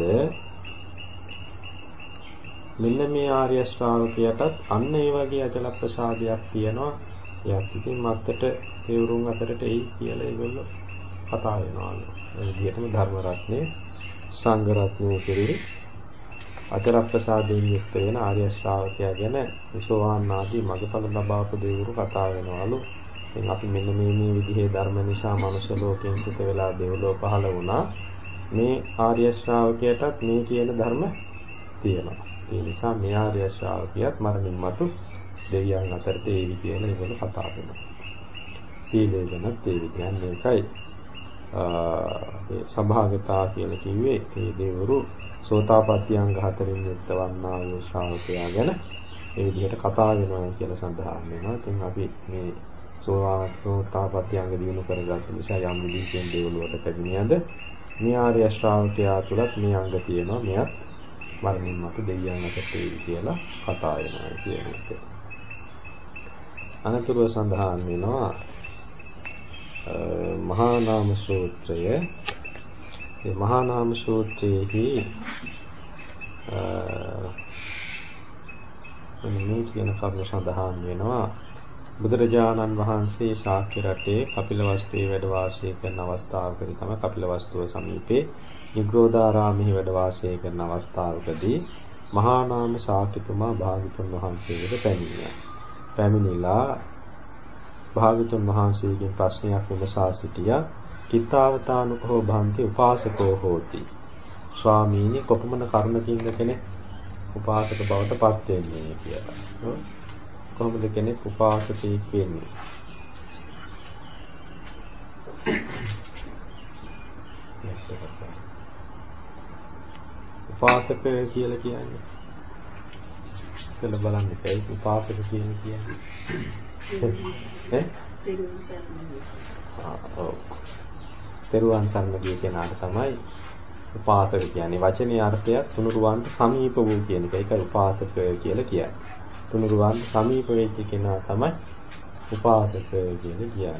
මෙන්න මේ ආර්ය ශ්‍රාවකයාටත් අන්න ඒ වගේ අචල ප්‍රසාදයක් තියෙනවා. එයාත් ඉතින් මත්තට තේවුරුන් අතරට එයි කියලා ඒගොල්ලෝ කතා වෙනවලු. ඒ විදිහටම ධර්ම රත්නේ සංඝ රත්නේ කෙරෙහි අචල ප්‍රසාදයෙන් යුක්ත වෙන ආර්ය ශ්‍රාවකයා ගැන විසෝවාන් ආදී මගපල ලබාපු දෙවුරු කතා වෙනවලු. ඉතින් අපි මෙන්න මේ මේ විදිහේ ධර්ම නිසා මනුෂ්‍ය ලෝකයෙන් පිට වෙලා දෙව්ලොව පහළ වුණා. මේ ආර්ය ශ්‍රාවකයාටත් මේ කියන ධර්ම තියෙනවා. ඒ නිසා මේ ආර්ය ශ්‍රාවකියත් මරණින් මතු දෙවියන් අතරට ඒවි කියලා ඒගොල්ලෝ කතා කරනවා. සීලය ගැනත් ඒ කියන්නේ ඒකයි. ඒ සභාගතා කියලා කිව්වේ ඒ දෙවරු සෝතාපට්ටි අංග හතරින් යුක්ත වන්නා වූ ශ්‍රාවකයා ගැන ඒ විදිහට කතා වෙනවා කියලා සඳහන් වෙනවා. ඉතින් අපි මේ සෝතාපට්ටි අංග දිනු කරගත්ත නිසා යම් විදිහකින් දෙවලුවට පැමිණියද මේ ආර්ය ශ්‍රාවකයා තුලත් මේ අංග තියෙනවා. මෙයත් මරණින් මතු දෙවියන් අතට එයි කියලා කතා වෙනවා කියන එක. අනතුරුව සඳහන් වෙනවා මහා නාම සූත්‍රය. මේ මහා නාම සූත්‍රයේදී මේ කියන කරුණ සඳහන් වෙනවා බුදුරජාණන් වහන්සේ ශාක්‍ය රටේ කපිලවස්තුවේ වැඩ වාසය කරන අවස්ථාවකදී තමයි කපිලවස්තුව සමීපේ නිග්‍රෝධාරාමෙහි වැඩ වාසය කරන අවස්ථාවකදී මහා නාම ශාක්‍යතුමා භාගතුන් වහන්සේට පැමිණියා. පැමිණිලා භාගතුන් වහන්සේගෙන් ප්‍රශ්නයක් විමසා සිටියා. කිත්තාවතානුකෝ භාන්ති උපාසකෝ හෝති. ස්වාමීනි කොපමණ කර්මකින්ද කෙනෙක් උපාසක බවට පත් වෙන්නේ කියලා. කොහොමද කෙනෙක් උපාසකයෙක් වෙන්නේ? උපාසක කියලා කියන්නේ ඉස්සෙල්ලා බලන්න එපා. ඒක උපාසක කියන කියන්නේ. ඈ? තෙරුවන් සරණ ගිය කෙනාට තමයි උපාසක කියන්නේ. වචනේ අර්ථයක් තුනුරුවන්ට සමීප වූ කියන එක. ඒකයි උපාසක කියලා කියන්නේ. තුනුරුවන්ට සමීප වෙච්ච කෙනා තමයි උපාසක කියලා කියන්නේ.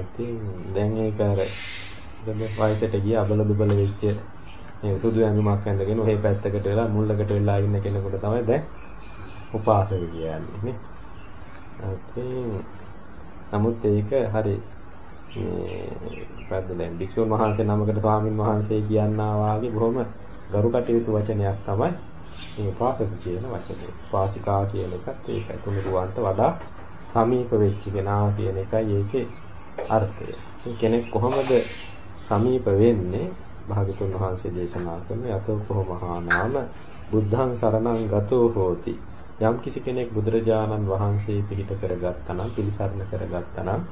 ඉතින් දැන් ඒක අර වයසට ගිය අබල දුබල වෙච්ච මේ සුදු ඇඳුමක් ඇඳගෙන ඔහේ පැත්තකට වෙලා මුල්ලකට වෙලා ඉන්න කෙනෙකුට තමයි දැන් උපාසක කියන්නේ නේ. ඉතින් නමුත් ඒක හරි මේ මොකද්ද දැන් භික්ෂුන් වහන්සේ නමකට ස්වාමින් වහන්සේ කියනවා වාගේ බොහොම ගරු කටයුතු වචනයක් තමයි මේ උපාසක කියන වචනේ. උපාසිකා කියන එකත් ඒකයි තුනුරුවන්ට වඩා සමීප වෙච්ච කෙනා කියන එකයි ඒකේ අර්ථය. කෙනෙක් කොහොමද සමීප වෙන්නේ? භාගතුන් වහන්සේ දේශනා කරන යතෝ කොහොමහානාම බුද්ධං සරණං ගතෝ හෝති. යම් කිසි කෙනෙක් බුදුරජාණන් වහන්සේ පිළිප කරගත්තා නම් පිළිසරණ කරගත්තා නම්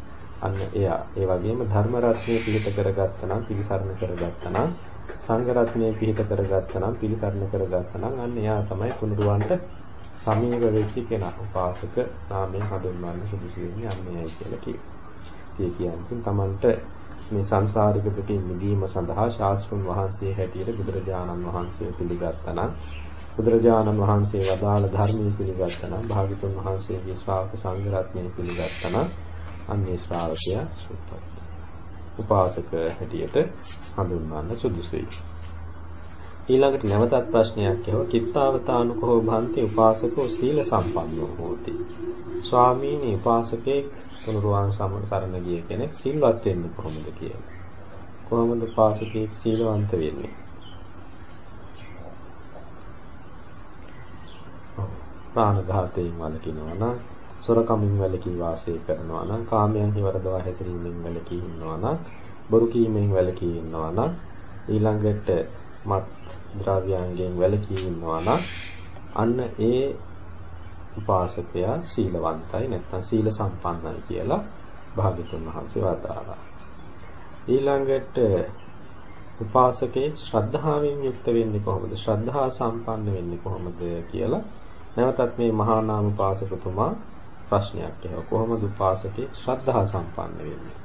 අන්න එයා ඒ වගේම ධර්ම රත්නය පිළිප කරගත්තා නම් පිළිසරණ කරගත්තා නම් සංඝ රත්නය පිළිප කරගත්තා නම් පිළිසරණ කරගත්තා නම් අන්න එයා තමයි පුනරුවන්ට සමීප වෙච්ච කෙනා උපාසක නාමයෙන් හඳුන්වන්න සුදුසු වෙන්නේ අන්නේයි කියලා කියනවා. ඒ කියන්නේ තමන්ට මේ සංසාරික දුකින් මිදීම සඳහා ශාස්ත්‍රුන් වහන්සේ හැටියට බුදුරජාණන් වහන්සේ පිළිගත්තා නම් බුදුරජාණන් වහන්සේ වදාළ ධර්මයේ පිළිගත්තා නම් භාග්‍යතුන් වහන්සේගේ ශ්‍රාවක සංඝ රත්නය පිළිගත්තා නම් අන්නේ ශ්‍රාවකයා සුපත්. උපාසක හැටියට හඳුන්වන්න සුදුසුයි. ඊළඟට නැවතත් ප්‍රශ්නයක් ඇහුවා කිත්තාවතානුකෝ භන්ති උපාසකෝ සීල සම්පන්නෝ හෝති. ස්වාමීනි උපාසකෙක් තුනුරුවන් සමග සරණ ගිය කෙනෙක් සිල්වත් වෙන්නේ කොහොමද කියලා. කොහොමද උපාසකෙක් සීලවන්ත වෙන්නේ? ප්‍රාණඝාතයෙන් වළකිනවා නම් සොරකමින් වැළකී වාසය කරනවා නම් කාමයන් හිවරදවා හැසිරීමෙන් වැළකී ඉන්නවා නම් බොරු කීමෙන් වැළකී ඉන්නවා නම් ඊළඟට මත් ද්‍රව්‍යයන්ගෙන් වැළකී ඉන්නවා නම් අන්න ඒ උපාසකයා සීලවන්තයි නැත්නම් සීල සම්පන්නයි කියලා භාග්‍යතුන් වහන්සේ වදාළා. ඊළඟට උපාසකේ ශ්‍රද්ධාවෙන් යුක්ත වෙන්නේ කොහොමද? ශ්‍රද්ධා සම්පන්න වෙන්නේ කොහොමද කියලා නැවතත් මේ මහා නාම උපාසකතුමා ප්‍රශ්නයක් ඇහුවා. කොහොමද උපාසකේ ශ්‍රද්ධා සම්පන්න වෙන්නේ?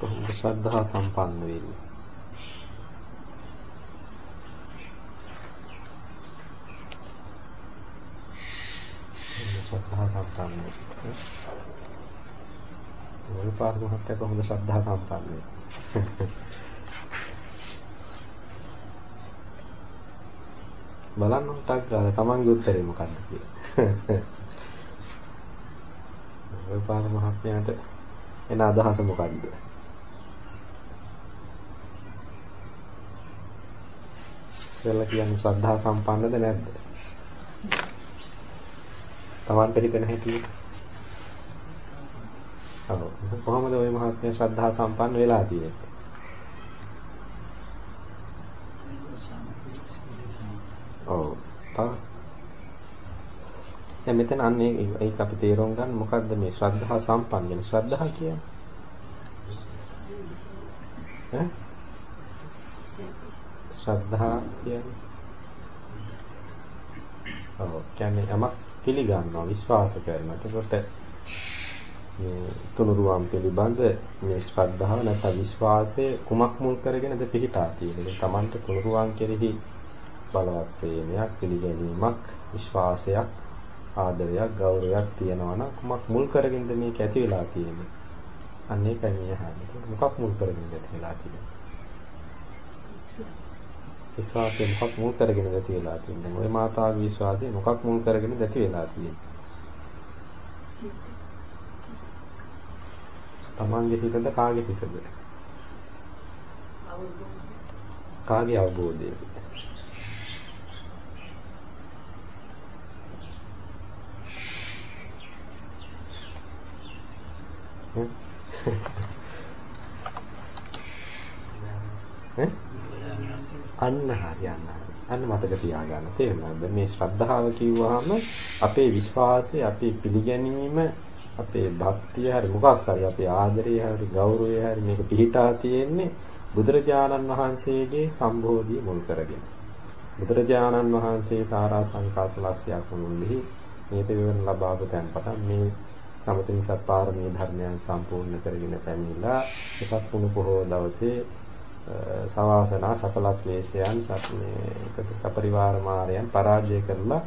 කොහොමද ශ්‍රද්ධා සම්පන්න වෙන්නේ? ශ්‍රද්ධා සම්පන්න වෙන්නේ. ඔය පාස් මහත්තයා කොහොමද ශ්‍රද්ධා සම්පන්න වෙන්නේ? බලන්න ටක් ගාලා තමන්ගේ උත්තරේ මොකක්ද කියලා. ඔය පාර මහත්මයාට එන අදහස මොකක්ද? කියලා කියන්නේ ශ්‍රද්ධා සම්පන්නද නැද්ද? තමන්ට හිතෙන හැටි. ඔව් කොහොමද ওই මහත්මයා ශ්‍රද්ධා සම්පන්න වෙලා තියෙන්නේ? ඔව්. තව දැන් මෙතන අන්නේ ඒක අපි තේරුම් ගන්න මොකද්ද මේ ශ්‍රද්ධා සම්පන්න වෙන ශ්‍රද්ධා කියන්නේ? ඈ? ශ්‍රද්ධා කියන්නේ ඔව් කියන්නේ යමක් පිළිගන්නවා විශ්වාස කරනවා. එතකොට මේ තුනුරුවන් පිළිබඳ මේ ශ්‍රද්ධාව නැත්නම් විශ්වාසය කුමක් මුල් කරගෙනද පිහිටා තියෙන්නේ? Tamanට තුනුරුවන් කෙරෙහි බලවත් ප්‍රේමයක් පිළිගැනීමක් විශ්වාසයක් ආදරයක් ගෞරවයක් තියෙනවා නම් කුමක් මුල් කරගෙනද මේක ඇති වෙලා තියෙන්නේ? අන්න ඒකයි මේ අහන්නේ. මොකක් මුල් කරගෙනද ඇති වෙලා තියෙන්නේ? විශ්වාසය මොකක් මුල් කරගෙනද ඇති වෙලා තියෙන්නේ? ඔය මාතාගේ විශ්වාසය මොකක් මුල් කරගෙනද ඇති වෙලා තියෙන්නේ? තමන්ගේ සිතද කාගේ සිතද? කාගේ අවබෝධයද? අන්න හරියන්න අන්න මතක තියාගන්න. තේරුණාද? මේ ශ්‍රද්ධාව කිව්වහම අපේ විශ්වාසය අපේ පිළිගැනීම අපේ භක්තිය හරි මොකක් හරි අපේ ආදරය හරි ගෞරවය හරි මේක පිහිටා තියෙන්නේ බුදුරජාණන් වහන්සේගේ සම්බෝධිය මුල් කරගෙන. බුදුරජාණන් වහන්සේ සාරා සංකල්ප ලක්ෂයක් වුණුෙහි මේත විවරණ ලබාපු තැන් පටන් මේ සමතිනිසත් පාරමී ධර්මයන් සම්පූර්ණ කරගෙන පැමිණිලා එසක් පුණු පොහෝ දවසේ සවාසනා සකල ක්ලේශයන් සපරිවාර මාරයන් පරාජය කරලා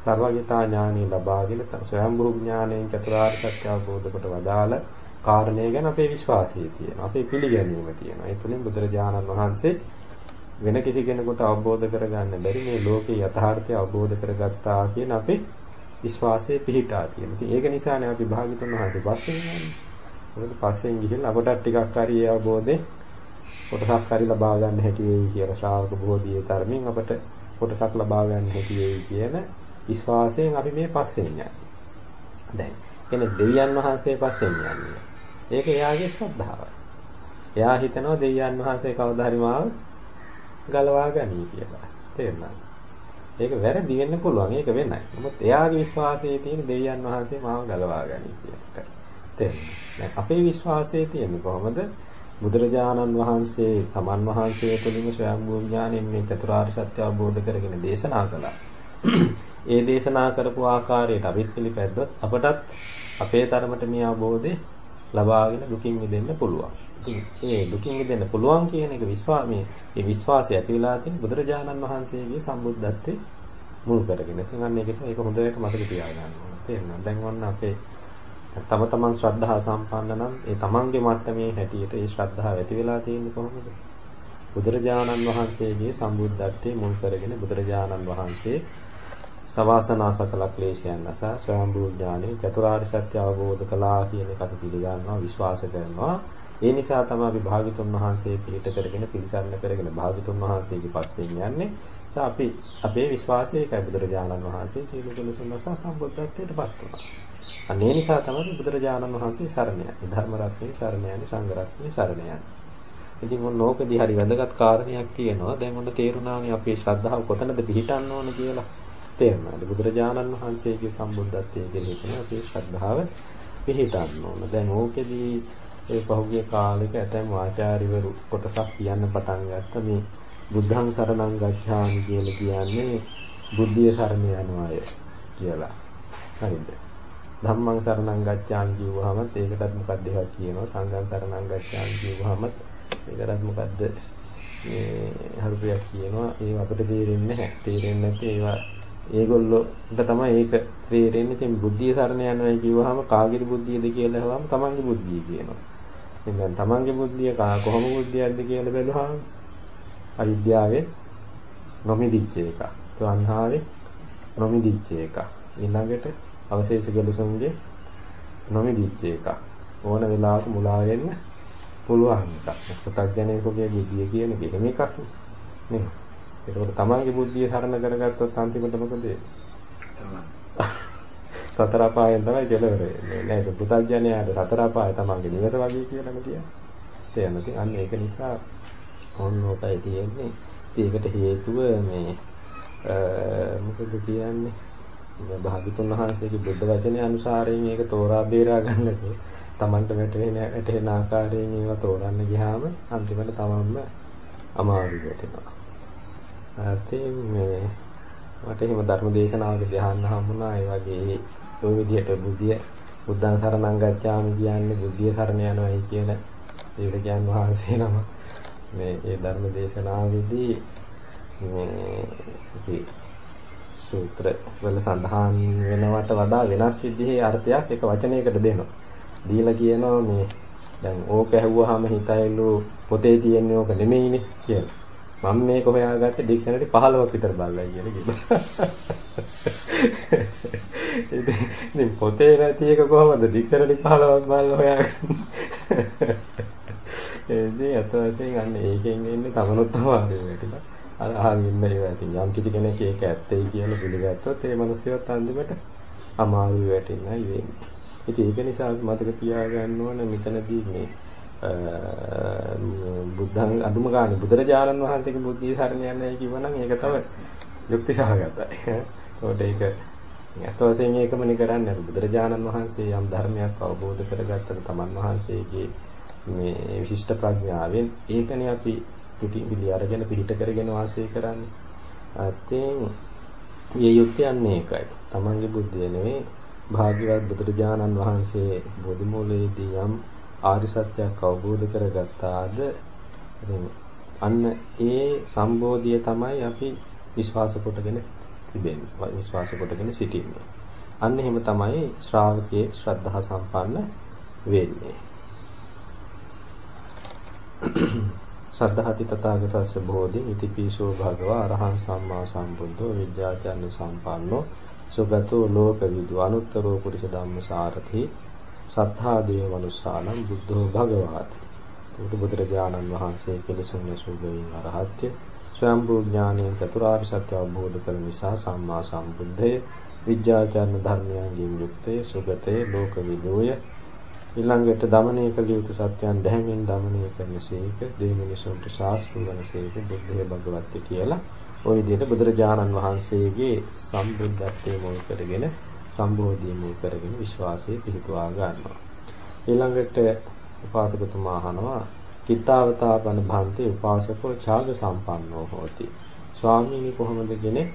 සර්වඥතා ඥානෙ ලබාගෙන ස්වයංභූ ඥාණයෙන් චතුරාර්ය සත්‍ය අවබෝධ කොට වදාළ කාරණය ගැන අපේ විශ්වාසය තියෙනවා. අපේ පිළිගැනීම තියෙනවා. ඒ තුලින් බුදුරජාණන් වහන්සේ වෙන කිසි කෙනෙකුට අවබෝධ කරගන්න බැරි මේ ලෝකේ යථාර්ථය අවබෝධ කරගත්තා කියන අපේ විශ්වාසයේ පිහිටා තියෙනවා. ඉතින් ඒක නිසානේ අපි භාග්‍යතුන් වහන්සේ පස්සේ යන්නේ. මොකද පස්සෙන් ගිහිල්ලා අපට ටිකක් හරි අවබෝධේ කොටසක් හරි ලබා ගන්න හැටි වෙයි කියලා ශ්‍රාවක බෝධියේ ධර්මයෙන් අපට කොටසක් ලබා ගන්න හැටි වෙයි කියන විශ්වාසයෙන් අපි මේ පස්සෙන් යන්නේ. දැන් කියන්නේ දෙවියන් වහන්සේ පස්සෙන් යන්නේ. ඒක එයාගේ ශ්‍රද්ධාවයි. එයා හිතනවා දෙවියන් වහන්සේ කවදා හරි මාව ගලවා ගනී කියලා. තේරුණාද? ඒක වැරදි වෙන්න පුළුවන්. ඒක වෙන්නයි. නමුත් එයාගේ විශ්වාසයේ තියෙන දෙවියන් වහන්සේ මාව ගලවා ගනී කියන එක. තේරුණා. අපේ විශ්වාසයේ තියෙන්නේ කොහොමද? බුදුරජාණන් වහන්සේ තමන් වහන්සේ තුළින්ම ස්වයංභූ ඥාණයෙන් මේ චතුරාර්ය සත්‍ය අවබෝධ කරගෙන දේශනා කළා. ඒ දේශනා කරපු ආකාරයට අපිත් පිළිපැද්දොත් අපටත් අපේ තරමට මේ අවබෝධය ලබාගෙන දුකින් මිදෙන්න පුළුවන්. ඉතින් ඒ දුකින් මිදෙන්න පුළුවන් කියන එක විශ්වාමයේ ඒ විශ්වාසය ඇති වෙලා තියෙන බුදුරජාණන් වහන්සේගේ සම්බුද්ධත්වයේ මුල් කරගෙන. ඉතින් අන්න ඒක ඒක හොඳට මතක තියාගන්න ඕනේ. තේරෙනවද? දැන් ඔන්න අපේ තම තමන් ශ්‍රද්ධා සම්පන්න නම් ඒ තමන්ගේ මට්ටමේ හැටියට ඒ ශ්‍රද්ධාව ඇති වෙලා තියෙන්නේ කොහොමද? බුදුරජාණන් වහන්සේගේ සම්බුද්ධත්වයේ මුල් කරගෙන බුදුරජාණන් වහන්සේ සවාසනා සකල ක්ලේශයන් නැස ස්වයංභූ ඥානෙ චතුරාර්ය සත්‍ය අවබෝධ කළා කියන එක අපි පිළිගන්නවා විශ්වාස කරනවා ඒ නිසා තමයි අපි භාග්‍යතුන් වහන්සේ පිළිට කරගෙන පිළිසරණ කරගෙන භාග්‍යතුන් වහන්සේගේ පස්සෙන් යන්නේ. අපි අපේ විශ්වාසය ඒකයි බුදුරජාණන් වහන්සේ සීල කුලසුන් නැසා සම්බුද්ධත්වයට පත් වුණා. අනේ නිසා තමයි බුදුරජාණන් වහන්සේ සරණ යන්නේ. ධර්ම රත්නේ සරණ යන්නේ සංඝ රත්නේ සරණ යන්නේ. ඉතින් මොන ඕකදී හරි වැදගත් කාරණයක් තියෙනවා. දැන් මොන තේරුණානේ අපේ ශ්‍රද්ධාව කොතනද පිහිටන්න ඕන කියලා. තේරුණාද? බුදුරජාණන් වහන්සේගේ සම්බුද්ධත්වයේ කෙරෙහි අපේ ශ්‍රද්ධාව පිහිටන්න ඕන. දැන් ඕකෙදී ඒ පහුගිය කාලෙක ඇතැම් ආචාර්යවරු කොටසක් කියන්න පටන් ගත්ත මේ බුද්ධං සරණං ගච්ඡාමි කියලා කියන්නේ බුද්ධිය සරණ යන අය කියලා. හරිද? ධම්මං සරණං ගච්ඡාමි කියුවාම ඒකටත් මොකක්ද ඒවා කියනවා සංඝං සරණං ගච්ඡාමි කියුවාම ඒකටත් මොකද්ද මේ හරුපයක් කියනවා ඒව අපිට තේරෙන්නේ නැහැ. තේරෙන්නේ නැති ඒවා ඒගොල්ලෝට තමයි ඒක තේරෙන්නේ. ඉතින් බුද්ධිය සරණ යනවා කියුවාම කාගේද බුද්ධියද කියලා අහුවාම තමන්ගේ බුද්ධිය කියනවා. ඉතින් දැන් තමන්ගේ බුද්ධිය කොහොම බුද්ධියක්ද කියලා බැලුවාම අවිද්‍යාවෙන් නොමිදිච්ච එක. තණ්හාවෙන් නොමිදිච්ච එක. ඊළඟට අවශේෂ ගලසුන්ගේ නොමිදිච්ච එක. ඕන වෙලාවක මුලා වෙන්න පුළුවන් එකක්. පුතග්ජනේකගේ බුද්ධිය කියන එක එහෙම එකක් නේ. ඒකෝට තමන්ගේ බුද්ධිය සරණ කරගත්තොත් අන්තිමට මොකද වෙන්නේ? සතර අපායෙන් තමයි කෙලවර වෙන්නේ. නේද? පුතඥයාට සතර අපාය තමන්ගේ නිවස වගේ කියලාම කියන්නේ. තේරෙනවද? අන්න ඒක නිසා ඕන ඔකයි තියෙන්නේ. ඒකට හේතුව මේ මොකද කියන්නේ? මේ භාගතුන් වහන්සේගේ බුද්ධ වචනේ අනුසාරයෙන් මේක තෝරා බේරා ගන්නකෝ තමන්ට වැටෙන වැටෙන ආකාරයෙන් ඒවා තෝරන්න ගියාම අන්තිමට තමන්ම අමාරු වෙනවා. අතින් මේ මට එහෙම ධර්ම දේශනාවක ධ්‍යාන හම්බුණා ඒ වගේ ওই විදිහට බුද්ධිය බුද්ධං සරණං ගච්ඡාමි කියන්නේ බුද්ධිය සරණ යනවායි කියන දේශකයන් වහන්සේ නම මේ ඒ ධර්ම දේශනාවේදී මේ සූත්‍ර වල සඳහන් වෙනවට වඩා වෙනස් විදිහේ අර්ථයක් එක වචනයකට දෙනවා. දීලා කියනවා මේ දැන් ඕක ඇහුවාම හිතයිලු පොතේ තියෙන්නේ ඕක නෙමෙයිනේ කියලා. මම මේක හොයාගත්තේ ඩික්ෂනරි 15ක් විතර බලලා කියලා කිව්වා. ඉතින් පොතේ නැති එක කොහොමද ඩික්ෂනරි 15ක් බලලා හොයාගන්නේ? එදී අතවසින් අන්න ඒකෙන් එන්නේ තමනුත් අමාරු වෙටිලා. අර අහන් ඉන්න ඒවා ඉතින් යම් කිසි කෙනෙක් ඒක ඇත්තයි කියලා පිළිගත්තොත් ඒ මිනිස්සුත් අන්තිමට අමාරු වෙටින්නයි වෙන්නේ. ඉතින් ඒක නිසා මතක තියාගන්න ඕන මෙතනදී මේ බුද්ධං අඳුම ගන්න බුදුරජාණන් වහන්සේගේ බුද්ධිය සරණ යන්නේ කිව්වනම් ඒක තව යුක්ති සහගතයි. ඒකට ඒක අත වශයෙන් ඒකමනේ කරන්නේ බුදුරජාණන් වහන්සේ යම් ධර්මයක් අවබෝධ කරගත්තද තමන් වහන්සේගේ මේ විශිෂ්ට ප්‍රඥාවෙන් ඒකනේ අපි පිටි පිළි අරගෙන පිළිට කරගෙන වාසය කරන්නේ. අතින් විය යුත්තේ අන්නේ ඒකයි. තමන්ගේ බුද්ධිය නෙවෙයි භාග්‍යවත් බුදුරජාණන් වහන්සේ බෝධි මූලයේදී යම් ආරි සත්‍යයක් අවබෝධ කරගත්තාද අන්න ඒ සම්බෝධිය තමයි අපි විශ්වාස කොටගෙන තිබෙන්නේ. විශ්වාස කොටගෙන සිටින්නේ. අන්න එහෙම තමයි ශ්‍රාවකයේ ශ්‍රද්ධා සම්පන්න වෙන්නේ. සද්ධාති තථාගතස්ස බෝධි ඉතිපිසෝ භගවා අරහං සම්මා සම්බුද්ධෝ විද්‍යාචර්ය සම්පන්නෝ සුගතෝ ලෝකවිදු අනුත්තරෝ පුරිස ධම්මසාරති සත්තා දේවනුසානම් බුද්ධෝ භගවාති. උට බුදුරජාණන් වහන්සේ කෙලසුන් නැසූ බැවින් අරහත්ය. ස්වයම්බෝ ඥානයෙන් චතුරාර්ය සත්‍ය අවබෝධ කර නිසා සම්මා සම්බුද්ධය විද්‍යාචාරණ ධර්මයන්ගෙන් යුක්තේ සුගතේ ලෝක විදෝය ඊළඟට දමණය කළ යුතු සත්‍යයන් දැහැමින් දමණය කරනසේක දෙමිනිසුන්ට ශාස්ත්‍ර වනසේක බුද්ධය භගවත්ය කියලා ওই විදිහට බුදුරජාණන් වහන්සේගේ සම්බුද්ධත්වයේ මුල් කරගෙන සම්බෝධිය මුල් කරගෙන විශ්වාසය පිහිටුවා ගන්නවා. ඊළඟට උපාසකතුමා අහනවා කිත්තාවතාපන භන්ති උපාසකෝ ඡාග සම්පන්නෝ හෝති. ස්වාමීනි කොහොමද කෙනෙක්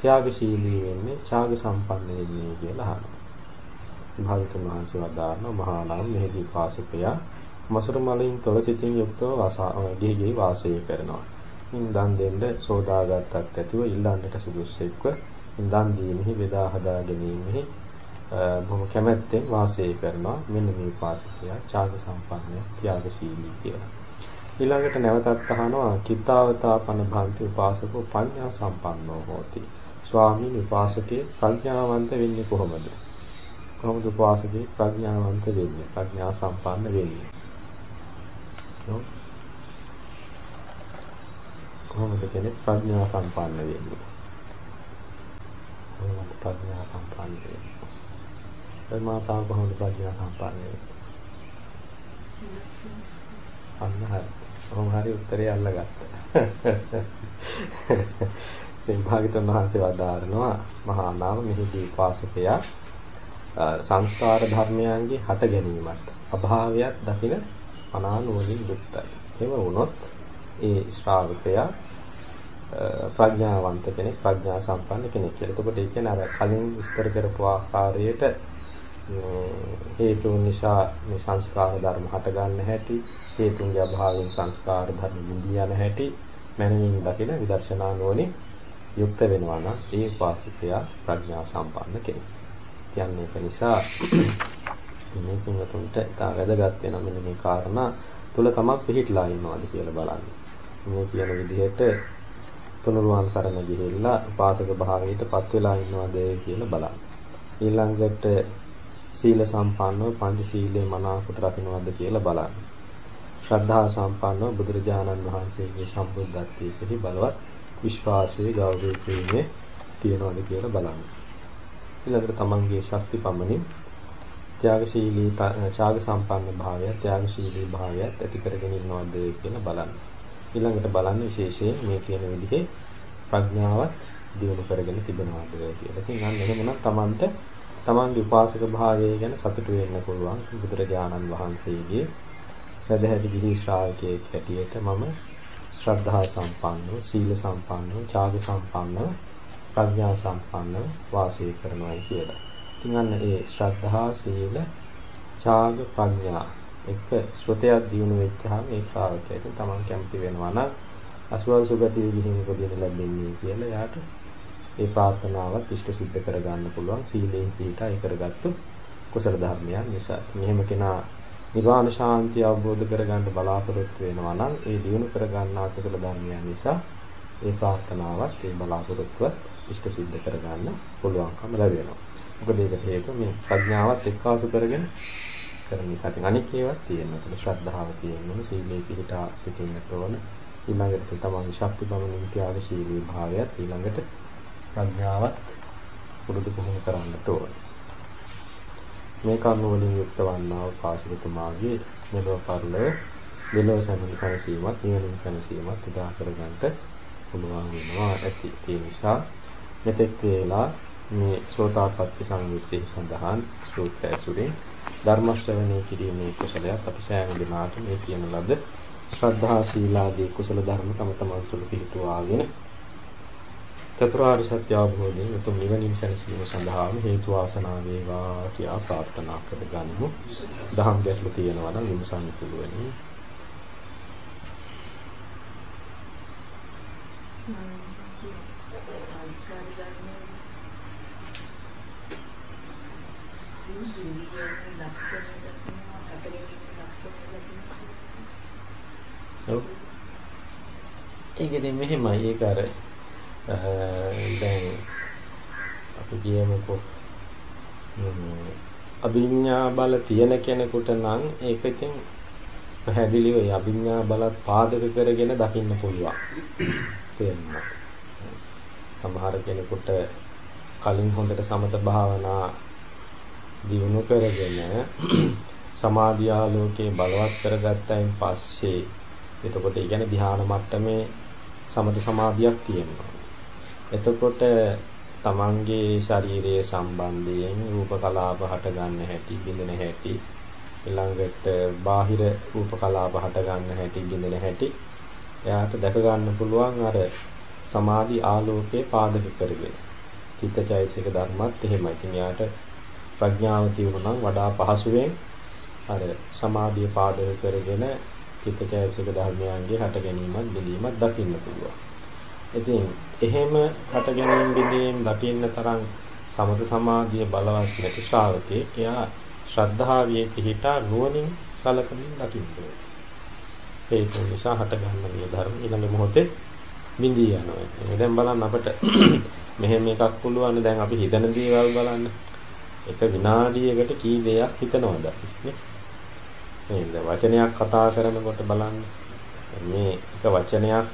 ත්‍යාගශීලී වෙන්නේ ඡාග සම්පන්න වෙන්නේ කියලා අහනවා. භාගතුන් වහන්සේ වදාारण මහා නම් මෙහිදී පාසකයා මසුරු මලින් තොල සිතින් යුක්තව ගෙහි වාසය කරනවා. ඉන් දන් දෙන්න සෝදාගත්තත් ඇතිව ඉල්ලන්නට සුදුස්සෙක්ව දන් දීමෙහි බෙදා හදා ගැනීමෙහි බොහොම කැමැත්තෙන් වාසය කරනවා. මෙන්න මේ පාසකයා ඡාග සම්පන්න ත්‍යාගශීලී කියලා. ඊළඟට නැවතත් අහනවා කිතාවතාපන භාන්ති උපාසකෝ පඤ්ඤා සම්පන්නෝ හෝති. ස්වාමීන් උපාසකේ ප්‍රඥාවන්ත වෙන්නේ කොහොමද? කොහොමද උපාසකේ ප්‍රඥාවන්ත වෙන්නේ ප්‍රඥා සම්පන්න වෙන්නේ කොහොමද කෙනෙක් ප්‍රඥා සම්පන්න වෙන්නේ කොහොමද ප්‍රඥා සම්පන්න වෙන්නේ මාතාව කොහොමද ප්‍රඥා සම්පන්න වෙන්නේ අන්න හරි. කොහොම හරි උත්තරේ අල්ලගත්තා. ඉතින් භාග්‍යතුන් වහන්සේ වදාරනවා මහා නාම මෙහිදී පාසකයා සංස්කාර ධර්මයන්ගේ හට ගැනීමත් අභාවයත් දකින අනානුවණින් යුක්තයි. එහෙම වුණොත් ඒ ශ්‍රාවකයා ප්‍රඥාවන්ත කෙනෙක් ප්‍රඥා සම්පන්න කෙනෙක් කියලා. එතකොට ඒ කියන්නේ අර කලින් විස්තර කරපු ආකාරයට හේතු නිසා මේ සංස්කාර ධර්ම හට ගන්න හැටි, හේතුන්ගේ අභාවයෙන් සංස්කාර ධර්ම නිදී යන හැටි මනමින් දකින විදර්ශනා නුවණින් යුක්ත වෙනවා නම් ඒ වාසිකයා ප්‍රඥා සම්පන්න කෙනෙක්. කියන්නේ ඒක නිසා මේ පින්වතුන්ට ඉතා වැදගත් වෙන මෙන්න මේ කාරණා තුල තමක් පිළිట్లా ඉන්නවාද කියලා බලන්න. මේ කියන විදිහට තුනුරුවන් සරණ ගිහිල්ලා උපාසක භාවයට පත් වෙලා ඉන්නවද කියලා බලන්න. ඊළඟට සීල සම්පන්නව පංච සීලේ මනාවකට රකින්නවද කියලා බලන්න. ශ්‍රද්ධා සම්පන්නව බුදුරජාණන් වහන්සේගේ සම්බුද්ධත්වයේ බලවත් විශ්වාසයේ ගෞරවය තියෙනවද කියලා බලන්න. ඊළඟට තමන්ගේ ශක්ති පමණින් ත්‍යාගශීලී ඡාග සම්පන්න භාවය ත්‍යාගශීලී භාවයත් ඇති කරගෙන ඉන්නවද කියලා බලන්න. ඊළඟට බලන්න විශේෂයෙන් මේ කියන විදිහේ ප්‍රඥාවත් දියුණු කරගෙන තිබෙනවද කියලා. ඉතින් අන්න එහෙමනම් තමන්ට තමන්ගේ උපාසක භාවය ගැන සතුටු වෙන්න පුළුවන්. බුදුරජාණන් වහන්සේගේ සදහැටි ගිහි ශ්‍රාවකයෙක් හැටියට මම ශ්‍රද්ධා සම්පන්නව, සීල සම්පන්නව, ඡාග සම්පන්නව ප්‍රඥා සම්පන්න වාසය කරනවායි කියලා. ඉතින් අන්න ඒ ශ්‍රද්ධා සීල ඡාග ප්‍රඥා එක ශ්‍රතයක් දිනු වෙච්චාම ඒ ශ්‍රාවකයට තමන් කැමති වෙනවා නම් අසුවල් සුගතිය ගිහින් උපදින ලැබෙන්නේ කියලා යාට ඒ ප්‍රාර්ථනාවත් ඉෂ්ට සිද්ධ කරගන්න පුළුවන් සීලයෙන් පිටා ඒ කරගත්තු කුසල ධර්මයන් නිසා. මෙහෙම කෙනා නිර්වාණ ශාන්තිය අවබෝධ කරගන්න බලාපොරොත්තු වෙනවා නම් ඒ දිනු කරගන්නා කුසල ධර්මයන් නිසා ඒ ප්‍රාර්ථනාවත් ඒ බලාපොරොත්තුවත් ඉෂ්ට සිද්ධ කරගන්න පුළුවන්කම ලැබෙනවා. මොකද ඒකට හේතුව මේ ප්‍රඥාවත් එක්කාසු කරගෙන කරන නිසා. ඉතින් අනික් ඒවාත් තියෙනවා. ඒක ශ්‍රද්ධාව තියෙනවා. සීලේ පිළිටා සිටින්නට ඕන. ඊළඟට තමයි ශක්ති බමුණින් ත්‍යාගශීලී භාවයත් ඊළඟට ප්‍රඥාවත් පුරුදු පුහුණු කරන්නට ඕන. මේ කර්ම වලින් යුක්ත වන්නා වූ පාසකතුමාගේ මෙලොව පරලොව මෙලොව සැනසීමත් නිවනින් සැනසීමත් උදා කරගන්නට පුළුවන් වෙනවා ඇති. ඒ නිසා මෙතෙක් වේලා මේ සෝතාපට්ටි සංයුත්තේ සඳහන් සූත්‍රය ඇසුරින් ධර්ම ශ්‍රවණය කිරීමේ කුසලයක් අපි සෑම දිනකට මේ කියන ලද ශ්‍රද්ධා සීලාදී කුසල ධර්ම තම තමන් තුළ පිහිටුවාගෙන චතුරාර්ය සත්‍ය අවබෝධයෙන් උතුම් නිවනින් සැනසීම සඳහාම හේතු වාසනා වේවා කියා ප්‍රාර්ථනා කරගනිමු. දහම් ගැටලු තියෙනවා නම් විමසන්න පුළුවනි. ඒකෙදි මෙහෙමයි ඒක අර දැන් අපි කියමුකෝ අභිඥා බල තියෙන කෙනෙකුට නම් ඒක ඉතින් පැහැදිලිව ඒ අභිඥා බලත් පාදක කරගෙන දකින්න පුළුවන්. තේරෙනවා. සමහර කෙනෙකුට කලින් හොඳට සමත භාවනා දියුණු කරගෙන සමාධි ආලෝකයේ බලවත් කරගත්තයින් පස්සේ එතකොට ඒ කියන්නේ ධ්‍යාන මට්ටමේ සමත සමාධියක් තියෙනවා. එතකොට තමන්ගේ ශරීරයේ සම්බන්ධයෙන් රූප කලාප හට ගන්න හැටි, බිඳෙන හැටි, ඊළඟට බාහිර රූප කලාප හට ගන්න හැටි, බිඳෙන හැටි එයාට දැක ගන්න පුළුවන් අර සමාධි ආලෝකයේ පාදක කරගෙන. චිත්තචෛතසික ධර්මත් එහෙමයි. ඉතින් එයාට ප්‍රඥාව තියුණු නම් වඩා පහසුවෙන් අර සමාධිය පාදක කරගෙන චිත්තචෛතසික ධර්මයන්ගේ හට ගැනීමත් බිඳීමත් දකින්න පුළුවන්. ඉතින් එහෙම හට ගැනීම බිඳීම දකින්න තරම් සමත සමාධිය බලවත් නැති ශ්‍රාවකේ එයා ශ්‍රද්ධාවේ පිහිටා නුවණින් සලකමින් දකින්න ඕනේ. ඒක නිසා හට ගන්න මේ ධර්ම ඊළඟ මොහොතේ බිඳී යනවා. ඉතින් දැන් බලන්න අපිට මෙහෙම එකක් පුළුවන් දැන් අපි හිතන දේවල් බලන්න. එක විනාඩියකට කී දෙයක් හිතනවද අපි නේ? නේද වචනයක් කතා කරනකොට බලන්න. මේ එක වචනයක්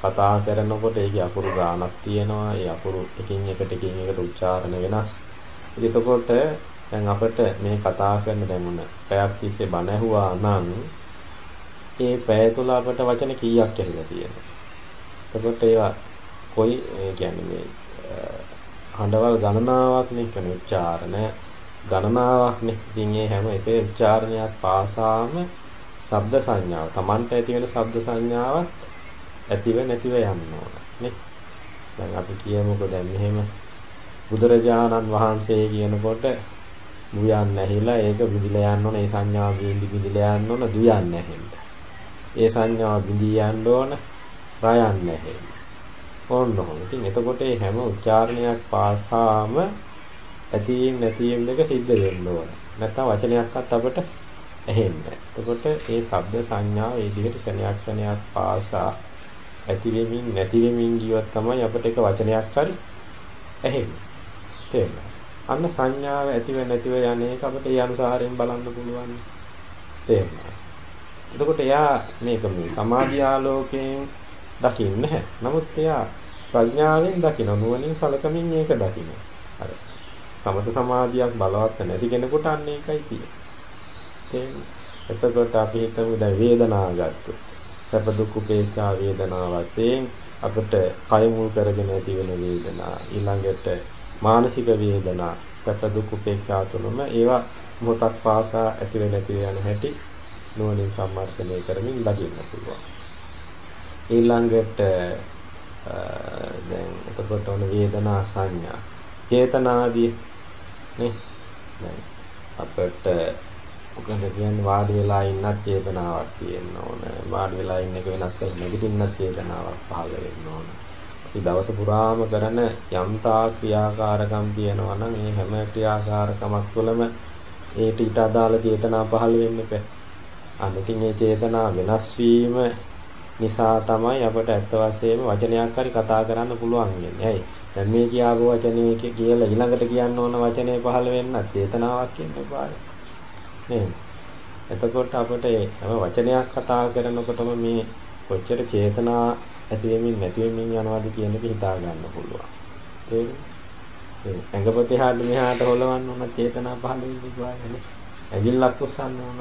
කතා කරනකොට ඒකේ අකුරු ගානක් තියෙනවා. ඒ අකුරු එකින් එකට එකින් එකට උච්චාරණ වෙනස්. එතකොට දැන් අපිට මේ කතා කරන දැන් මොන පැයක් තිස්සේ බණ ඇහුවා නම් ඒ පැය තුල අපිට වචන කීයක් ඇහිලා තියෙනවා එතකොට ඒවා කොයි කියන්නේ මේ හඬවල් ගණනාවක් නේ කියන උච්චාරණ ගණනාවක්නේ. ඉතින් මේ හැම එක උච්චාරණයක් පාසාම ශබ්ද සංඥාව. Tamanට ඇති වෙන ශබ්ද සංඥාවත් ඇතිව නැතිව යන්න ඕන. නේ? දැන් අපි කියමුකෝ දැන් මෙහෙම බුදුරජාණන් වහන්සේ කියනකොට බුයන් නැහිලා ඒක විදිලා යන්න ඕන. ඒ සංඥාව බින්දි විදිලා යන්න ඕන. දුයන් නැහෙන්න. ඒ සංඥාව බින්දී යන්න ඕන. රයන් නැහෙන්න. ඕන්න ඕන. ඉතින් එතකොට මේ හැම උච්චාරණයක් පාසාම ඇතිවීම නැතිවීම දෙක සිද්ධ වෙන්න ඕන. නැත්නම් වචනයක්වත් අපට ඇහෙන්නේ එතකොට ඒ ශබ්ද සංඥා ඒ විදිහට ශරණයක් ශරණයක් පාසා ඇති වෙමින් නැති වෙමින් ජීවත් තමයි අපිට එක වචනයක් හරි ඇහෙන්නේ. තේරෙනවද? අන්න සංඥාව ඇතිව නැතිව යන එක අපිට ඒ අනුසාරයෙන් බලන්න පුළුවන්. තේරෙනවද? එතකොට එයා මේක මේ සමාධි ආලෝකයෙන් දකින්නේ නැහැ. නමුත් එයා ප්‍රඥාවෙන් දකින නුවණින් සලකමින් ඒක දකින්න. හරි. සමත සමාධියක් බලවත් නැති කෙනෙකුට අන්න ඒකයි තියෙන්නේ. එතකොට අපි හිතමු දැන් වේදනාව ගත්තොත්. සැප දුක් උපේක්ෂා වේදනා වශයෙන් අපිට කය මුල් කරගෙන ඇති වෙන වේදනා ඊළඟට මානසික වේදනා සැප දුක් උපේක්ෂා තුනම ඒවා මොහොතක් පාසා ඇති වෙන නැති යන හැටි නුවණින් සම්මර්ෂණය කරමින් දකින්න පුළුවන්. ඊළඟට දැන් එතකොට ඔන වේදනා සංඥා චේතනාදී නේ. දැන් අපිට මොකද කියන්නේ? වාඩි වෙලා ඉන්නත් චේතනාවක් තියෙන්න ඕන. වාඩි වෙලා ඉන්න එක වෙනස් කරලා නැගිටින්නත් චේතනාවක් පහළ වෙන්න ඕන. අපි දවස පුරාම කරන යම්තා ක්‍රියාකාරකම් තියෙනවා නම් මේ හැම ක්‍රියාකාරකමක් තුළම ඒට ඊට අදාළ චේතනා පහළ වෙන්න එපා අනිතින් මේ චේතනා වෙනස් වීම නිසා තමයි අපට ඇත්ත වශයෙන්ම වචනයක් හරි කතා කරන්න පුළුවන් වෙන්නේ. ඇයි? දැන් මේ කියාපු වචනේ කියලා ඊළඟට කියන්න ඕන වචනේ පහළ වෙන්නත් චේතනාවක් කියන්න එපායි. නේද? එතකොට අපිට හැම වචනයක් කතා කරනකොටම මේ කොච්චර චේතනා ඇති වෙමින් නැති වෙමින් යනවද කියන එක හිතා ගන්න පුළුවන්. තේරෙනවද? ඇඟපතේ හාඩ මෙහාට හොලවන්න ඕන චේතනා පහළ වෙන්නේ කොහොමද? ඇඟිල්ලක් උස්සන්න ඕන.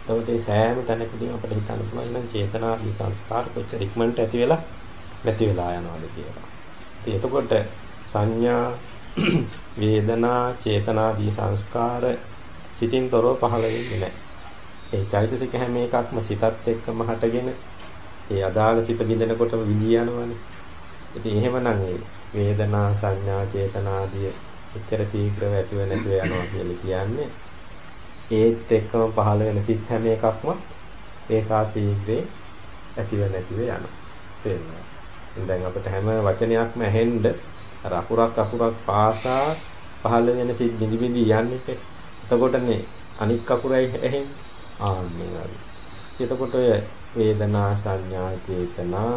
එතකොට මේ සෑම තැනකදීම අපිට හිතන්න පුළුවන් නම් චේතනා සංස්කාර කොච්චර ඉක්මනට ඇති වෙලා නැති වෙලා යනවද කියලා. ඉතින් එතකොට සංඥා වේදනා චේතනාදී සංස්කාර සිතින් තොරව පහළ වෙන්නේ නැහැ. ඒ චෛතසික හැම එකක්ම සිතත් එක්කම හටගෙන ඒ අදාළ සිත බිඳෙනකොටම විදී යනවනේ. ඉතින් එහෙමනම් වේදනා සංඥා චේතනා ආදී එච්චර ශීඝ්‍රව ඇතිව නැතිව යනවා කියලා කියන්නේ ඒත් එක්කම පහළ වෙන සිත් හැම එකක්ම ඒ සා ශීඝ්‍රේ ඇතිව නැතිව යනවා. තේරෙනවද? දැන් අපිට හැම වචනයක්ම ඇහෙන්න අර අකුරක් අකුරක් පාසා පහළ වෙන සිත් බිඳි බිඳි යන්නේ. එතකොටනේ අනික් අකුරයි ඇහෙන්නේ. ආන්නේ වගේ. එතකොට ඔය වේදනා සංඥා චේතනා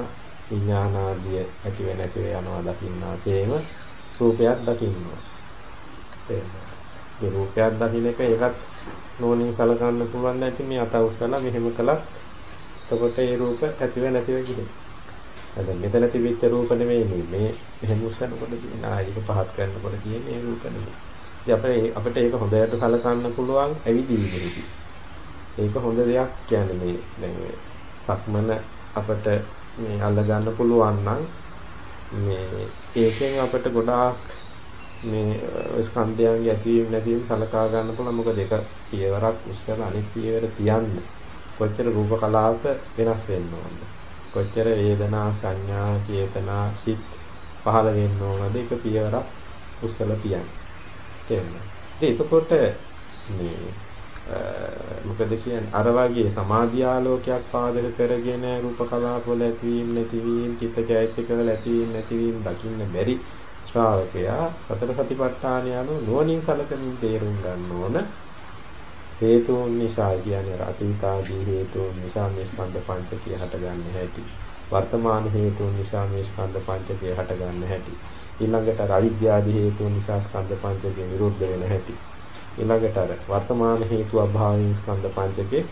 විඥානාදිය ඇතිව නැතිව යනවා දකින්නාseම රූපයක් දකින්නවා. තේරෙනවද? ඒ රූපයක් දකින්න එක ඒකත් නෝනින් සලකන්න පුළුවන් නැති මේ අත උස්සලා මෙහෙම කළත් එතකොට ඒ රූප ඇතිව නැතිව ගිහින්. දැන් මෙතන තිබිච්ච රූප නෙමෙයි මේ මෙහෙම උස්සනකොට තියෙන ආයක පහත් කරනකොට තියෙන ඒ රූප නෙමෙයි. ඉතින් අපිට ඒක හොඳට සලකන්න පුළුවන් ඇවිදීමේදී. ඒක හොඳ දෙයක් කියන්නේ මේ දැන් සක්මන අපිට මේ අල්ල ගන්න පුළුවන් නම් මේ ඒකෙන් අපිට ගොඩාක් මේ ස්කන්ධයන්ගේ ඇතිවීම නැතිවීම සලකා ගන්න පුළුවන් මොකද ඒක පියවරක් උස්සලා අනිත් පියවර තියන්න කොච්චර රූප කලාප වෙනස් වෙන්න ඕනද කොච්චර වේදනා සංඥා චේතනා සිත් පහළ වෙන්න ඕනද? ඒක පියවරක් උස්සලා තියන්න තේරෙනවද එතකොට මේ මොකද කියන්නේ? අර වගේ සමාධි ආලෝකයක් පාදක කරගෙන රූප කලාප වල ඇතිවීම නැතිවීම චිත්තචෛතසික වල ඇතිවීම නැතිවීම දකින්න බැරි ශ්‍රාවකයා සතර සතිපට්ඨාන යනු නුවණින් සලකමින් තේරුම් ගන්න ඕන. හේතුන් නිසා කියන්නේ අතීතාදී හේතුන් නිසා මේ ස්කන්ධ පංචකය හටගන්න හැටි වර්තමාන හේතුන් නිසා මේ ස්කන්ධ පංචකය හටගන්න හැටි ඊළඟට අවිද්‍යාදී හේතුන් නිසා ස්කන්ධ පංචකය නිරුද්ධ වෙන හැටි ඊළඟට අර වර්තමාන හේතු අභාවයෙන් ස්කන්ධ පංචකේ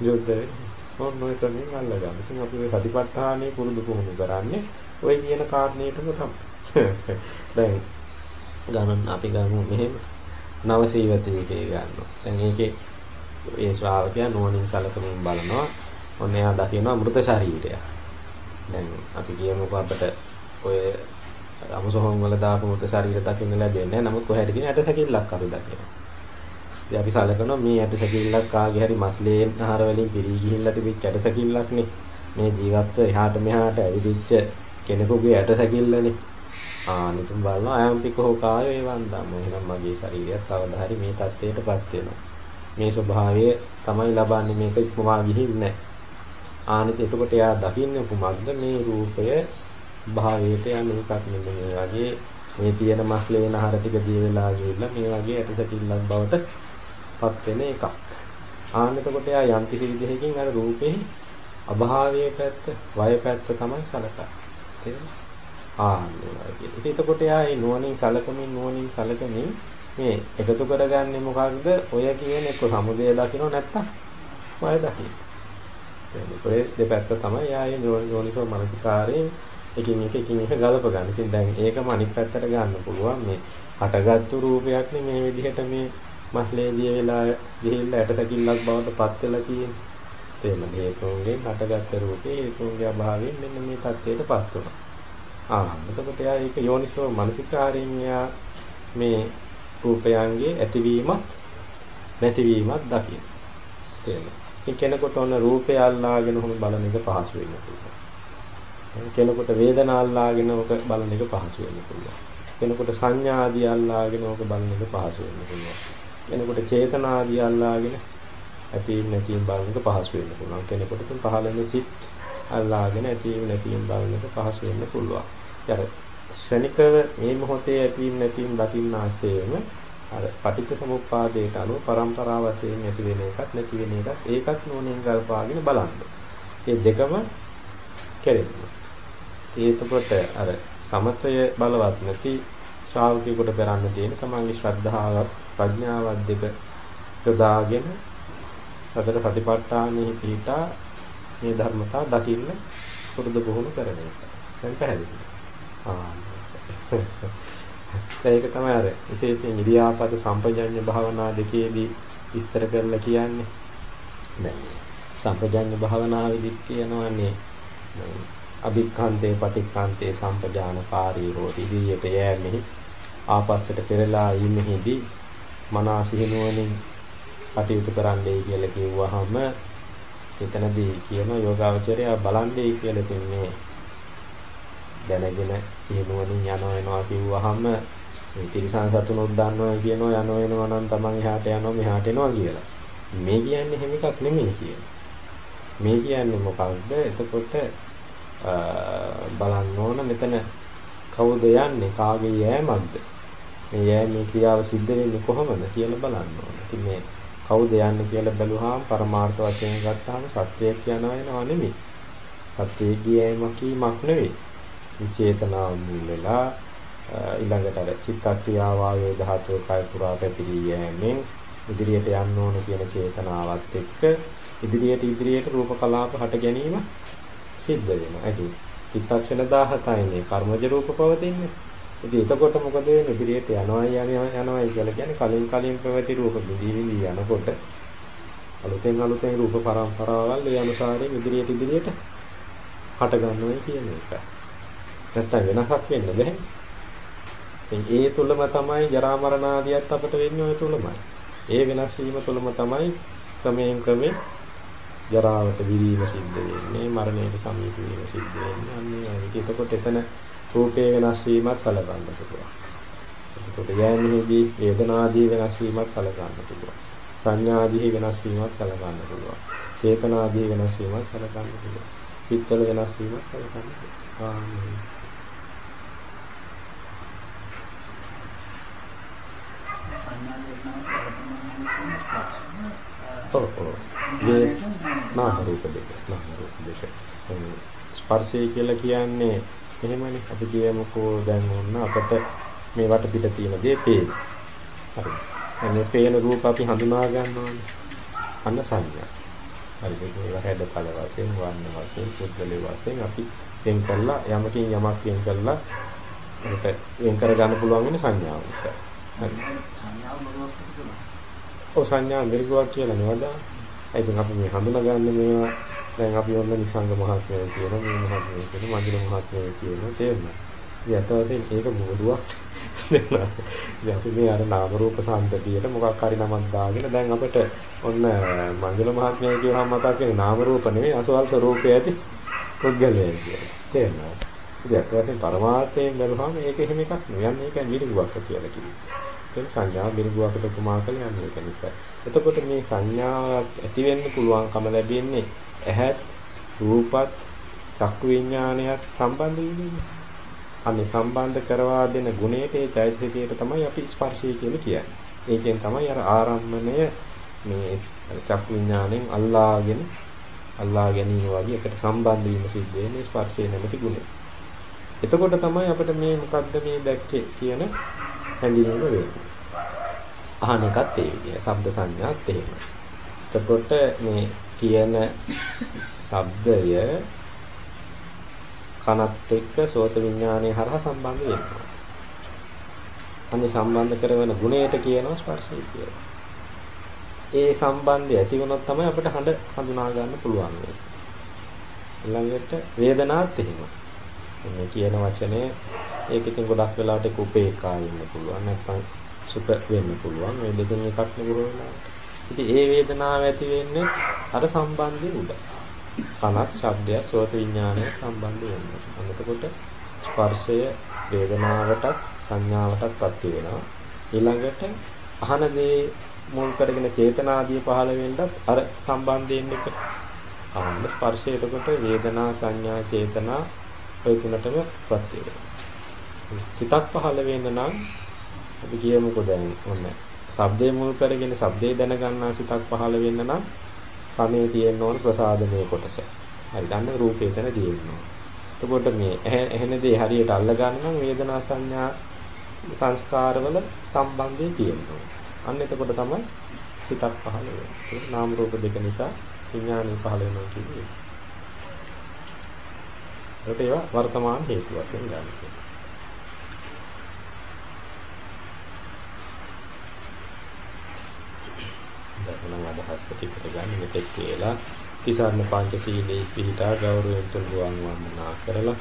නිරුද්ධ වෙනවා. ඔය ක්‍රමයෙන් අල්ලගන්න. ඉතින් අපි මේ සතිපට්ඨානයේ පුරුදු පුහුණු කරන්නේ ওই කියන කාරණේටම තමයි. දැන් ගණන් අපි ගමු මෙහෙම නවසීවතිකේ ගන්නවා. දැන් ඒකේ ඒ ශ්‍රාවකයා නුවණින් සලකමින් බලනවා. ඔන්න එයා දකිනවා මృత ශරීරය. දැන් අපි කියමුකෝ අපිට ඔය අමුසොහොන් වල දාපු මృత ශරීර දකින්න ලැබෙන්නේ නැහැ. නමුත් කොහේද කියන ඇට සැකිල්ලක් අපි දකිනවා. ඉතින් අපි සලකනවා මේ ඇට සැකිල්ලක් කාගේ හරි මස්ලේ ආහාර වලින් පිරී ගිහිල්ලා තිබිච්ච ඇට සැකිල්ලක් නේ. මේ ජීවත්ව එහාට මෙහාට ඇවිදිච්ච කෙනෙකුගේ ඇට සැකිල්ලනේ. ආ නිතුම් බලනවා අයම්පිකෝ කායෝ එවන් ධම්ම. එහෙනම් මගේ ශරීරයත් කවදා හරි මේ தත්වයටපත් වෙනවා. මේ ස්වභාවය තමයි ලබන්නේ මේක ඉක්මවා ගිහින්නේ. ආනිත එතකොට එයා දකින්නේ කුමක්ද මේ රූපය භාවයට යන එකක් නෙමෙයි. වගේ මේ තියෙන මස්ලේ නහර ටික දිය වෙලා ගිහිල්ලා මේ වගේ ඇට සැකිල්ලක් බවට පත් වෙන එකක්. ආන්න එතකොට එයා යම් කිසි විදිහකින් අර රූපේ අභාවයේ පැත්ත, වය පැත්ත තමයි සලකන්නේ. තේරෙනවද? ආන්න වගේ. ඉතින් එතකොට එයා මේ නුවණින් සලකමින් නුවණින් සලකමින් මේ එකතු කරගන්නේ මොකක්ද? ඔය කියන එක සමුදය දකින්න නැත්තම් වය දකින්න. ඔය දෙපැත්ත තමයි එයා මේ යෝනිසෝ මනසිකාරයෙන් එකින් එක එකින් එක ගලප ගන්න. ඉතින් දැන් ඒකම අනිත් පැත්තට ගන්න පුළුවන්. මේ හටගත්තු රූපයක් නේ මේ විදිහට මේ මස්ලේදිය වෙලා ගිහිල්ලා ඇට සැකිල්ලක් බවට පත් වෙලා තියෙන්නේ. තේම හේතුන්ගෙන් හටගත්ත රූපේ හේතුන්ගේ අභාවයෙන් මෙන්න මේ තත්ත්වයටපත් වුණා. ආ එතකොට එයා ඒක යෝනිසෝ මනසිකාරයෙන් එයා මේ රූපයන්ගේ ඇතිවීමත් නැතිවීමත් දකින්න. තේම. මේ කෙනෙකුට ඔන්න රූපය අල්ලාගෙන උහුම බලන එක පහසු වෙන්න පුළුවන්. කෙනෙකුට වේදනා අල්ලාගෙන ඔක බලන එක පහසු වෙන්න පුළුවන්. කෙනෙකුට සංඥා ආදී අල්ලාගෙන ඔක බලන එක පහසු වෙන්න පුළුවන්. කෙනෙකුට චේතනාදී අල්ලාගෙන ඇතීම් නැතිම් බලන එක පහසු වෙන්න පුළුවන්. කෙනෙකුට තුන් පහළන සිත් අල්ලාගෙන ඇතීම් නැතිම් බලන එක පහසු වෙන්න පුළුවන්. අර ශනිකව මේ මොහොතේ ඇතීම් නැතිම් දකින්න ආසේම අර පටිච්ච සමුප්පාදයට අනුව પરම්පරාව වශයෙන් ඇති වෙන එකක් නැති වෙන එකක් ඒකත් නෝනෙන් ගල්පාගෙන බලන්න. මේ දෙකම කෙරෙනවා. ඒකකොට අර සමතය බලවත් නැති ශ්‍රාවකයෙකුට කරන්න තියෙන තමන්ගේ ශ්‍රද්ධාවත් ප්‍රඥාවත් දෙක යොදාගෙන සතර සතිපට්ඨානෙහි පිහිටා මේ ධර්මතා දකින්න පුරුදු පුහුණු කරන එක. දැන් පැහැදිලි. ආ. ඒක තමයි අර විශේෂයෙන් ඉරියාපත සම්පජඤ්ඤ භාවනා දෙකේදී විස්තර කරලා කියන්නේ. දැන් සම්පජඤ්ඤ භාවනාවේදී කියනවානේ අභික්ඛන්තේ පටික්ඛන්තේ සම්පජානකාරී හෝති ඉදිරියට යෑමෙහි ආපස්සට පෙරලා ඊමෙහිදී මනා සිහිනුවණින් කටයුතු කරන්නයි කියලා කිව්වහම එතනදී කියන යෝගාවචරය බලන්නේ කියලා තින්නේ දැනගෙන සිහිනුවණින් යනවා එනවා කිව්වහම මේ තිරිසන් සතුනොත් දන්නවා කියනවා යනවා එනවා නම් තමන් එහාට යනවා මෙහාට එනවා කියලා. මේ කියන්නේ හැම එකක් නෙමෙයි කියන්නේ. මේ කියන්නේ මොකක්ද? එතකොට බලන්න ඕන මෙතන කවුද යන්නේ කාගේ යෑමක්ද? මේ යෑමේ ක්‍රියාව සිද්ධ වෙන්නේ කොහොමද කියලා බලන්න ඕන. ඉතින් මේ කවුද යන්නේ කියලා බැලුවාම පරමාර්ථ වශයෙන් ගත්තාම සත්‍යයක් කියනවා වෙනව නෙමෙයි. සත්‍යයේ ගියෑමක් කීමක් නෙවෙයි. චේතනාව මුල් වෙලා ඊළඟට අර චිත්තක්‍රියාව ආයෝ ධාතුව කය පුරා පැතිරී යෑමෙන් ඉදිරියට යන්න ඕන කියන චේතනාවත් එක්ක ඉදිරියට ඉදිරියට රූප කලාප හට ගැනීම සිද්ධ වෙනවා. ඇයි? චිත්තක්ෂණ 17යිනේ කර්මජ රූප පවතින්නේ. ඉතින් එතකොට මොකද වෙන්නේ? ඉදිරියට යනවා යනවා යනවා කියලා කියන්නේ කලින් කලින් පැවති රූප විඳි විඳි යනකොට අලුතෙන් අලුතෙන් රූප පරම්පරාවල් ඒ අනුසාරයෙන් ඉදිරියට ඉදිරියට හට ගන්නවා කියන එක. නැත්තම් වෙනසක් වෙන්න බෑ. ඉතින් ඒ තුලම තමයි ජරා මරණ ආදියත් අපිට වෙන්නේ ඔය තුලමයි. ඒ වෙනස් වීම තුලම තමයි ක්‍රමයෙන් ක්‍රමයෙන් ජරාවට විරීම සිද්ධ වෙන්නේ මරණයට සමීප වීම සිද්ධ වෙන්නේ අන්නේ ඒ එතකොට එතන රූපේ වෙනස් වීමත් සලකන්න පුළුවන්. එතකොට යෑමෙහිදී වේදනාදී වෙනස් වීමත් සලකන්න පුළුවන්. සංඥාදී වෙනස් වීමත් සලකන්න පුළුවන්. චේතනාදී වෙනස් වීමත් සලකන්න පුළුවන්. චිත්තවල වෙනස් වීමත් සලකන්න පුළුවන්. ඔව් ඔව් මේ නාම රූප දෙක නාම රූප දෙක ස්පර්ශය කියලා කියන්නේ එහෙමනේ. අපි කියමුකෝ දැන් ඕන්න අපිට මේ වට පිට තියෙන දේ පේන. හරි. මේ පේන රූප අපි හඳුනා ගන්නවානේ. අන්න සංඥා. හරිද ඒක හැඩතල වශයෙන් වර්ණ වශයෙන් පුද්ගල වශයෙන් අපි වෙන් කරලා යමකින් යමක් වෙන් කරලා ඒකට වෙන් කර ගන්න පුළුවන් වෙන සංඥාව නිසා. හරි සංඥාව මොනවද ඔව් සංඥා මිරිගුවක් කියලා නේද ඉතින් අපි මේ හඳුනාගන්නේ මේවා දැන් අපි ඔන්න නිසංග මහත්මයා කියන මේ මහත්මයා කියන මන්දිර මහත්මයා කියන තේරුණා. ඉතින් අත වශයෙන් ඒක මොඩුවක් නෙවෙයි. ඉතින් අපි මේ අර නාම රූප සම්පතියට මොකක් හරි නමක් දාගෙන දැන් අපිට ඔන්න මන්දිර මහත්මයා කියවම මතක් වෙන්නේ නාම රූප නෙවෙයි අසවල් ස්වરૂපය ඇති පුද්ගලයන් කියලා. තේරුණා. ඉතින් අත වශයෙන් පරමාර්ථයෙන් බැලුවාම ඒක එහෙම එකක් නෙවෙයි. යන්නේ ඒක මිරිගුවක් කියලා කිව්වා. කියන සංඥාව බිරිගුවකට උපමා කරලා යන්නේ ඒක නිසා. එතකොට මේ සංඥාවක් ඇති වෙන්න පුළුවන්කම ලැබෙන්නේ ඇහත්, රූපත්, චක්කු විඥානයත් සම්බන්ධ වීමෙන්. අනේ සම්බන්ධ කරවා දෙන ගුණයට ඒ චෛතසිකයට තමයි අපි ස්පර්ශය කියලා කියන්නේ. ඒකෙන් තමයි අර ආරම්මණය මේ චක්කු විඥාණයෙන් අල්ලාගෙන අල්ලා ගැනීම වගේ එකට සම්බන්ධ වීම සිද්ධ වෙන්නේ ස්පර්ශයේ නැමැති ගුණය. එතකොට තමයි අපිට මේ මොකද්ද මේ දැක්කේ කියන හැඳිනීම වෙන්නේ. අහන එකත් ඒ විදිහ. ශබ්ද සංඥාත් එහෙම. එතකොට මේ කියන ශබ්දය කනත් එක්ක සෝත විඥානයේ හරහා සම්බන්ධ වෙනවා. අනේ සම්බන්ධ කරන ගුණයට කියනවා ස්පර්ශය කියලා. ඒ සම්බන්ධය ඇති වුණොත් තමයි අපිට හඬ හඳුනා ගන්න පුළුවන් වෙන්නේ. ළඟට වේදනාත් එහෙම. මේ කියන වචනේ ඒක ඉතින් ගොඩක් වෙලාවට ඒක උපේක්ඛා වෙන්න පුළුවන්. නැත්නම් සුඛ වෙන්න පුළුවන්. මේ දෙකෙන් එකක් නෙබුර වෙලාවට. ඉතින් ඒ වේදනාව ඇති වෙන්නේ අර සම්බන්ධයෙන් උඩ. කනත් ශබ්දයක් සෝත විඥානය සම්බන්ධ වෙනවා. අනතකොට ස්පර්ශය වේදනාවටත් සංඥාවටත් පත් වෙනවා. ඊළඟට අහන දේ මුල් කරගෙන චේතනාදී පහළ වෙන්නත් අර සම්බන්ධයෙන් එක ආන්න ස්පර්ශය එතකොට වේදනා සංඥා චේතනා ඔය තුනටම පත් වෙනවා. සිතක් පහළ වෙන්න නම් අපි කියමුකෝ දැන් ඔන්න ශබ්දේ මුල් කරගෙන ශබ්දේ දැනගන්නා සිතක් පහළ වෙන්න නම් කනේ තියෙන්න ඕන ප්‍රසාදනයේ කොටස. හරි ගන්න රූපේ තැන තියෙනවා. එතකොට මේ ඇහෙන දේ හරියට අල්ල ගන්න නම් වේදනා සංඥා සංස්කාරවල සම්බන්ධය තියෙනවා. අන්න එතකොට තමයි සිතක් පහළ වෙන්නේ. ඒක නාම රූප දෙක නිසා විඥානය පහළ වෙනවා කියන්නේ. ඒකට ඒවා වර්තමාන හේතු වශයෙන් ගන්න. දක්වන අදහස් ඇති කරගන්න මෙතෙක් කියලා තිසරණ පංචශීලයේ පිහිටා ගෞරවයෙන් තුන්වන් වන්දනා කරලා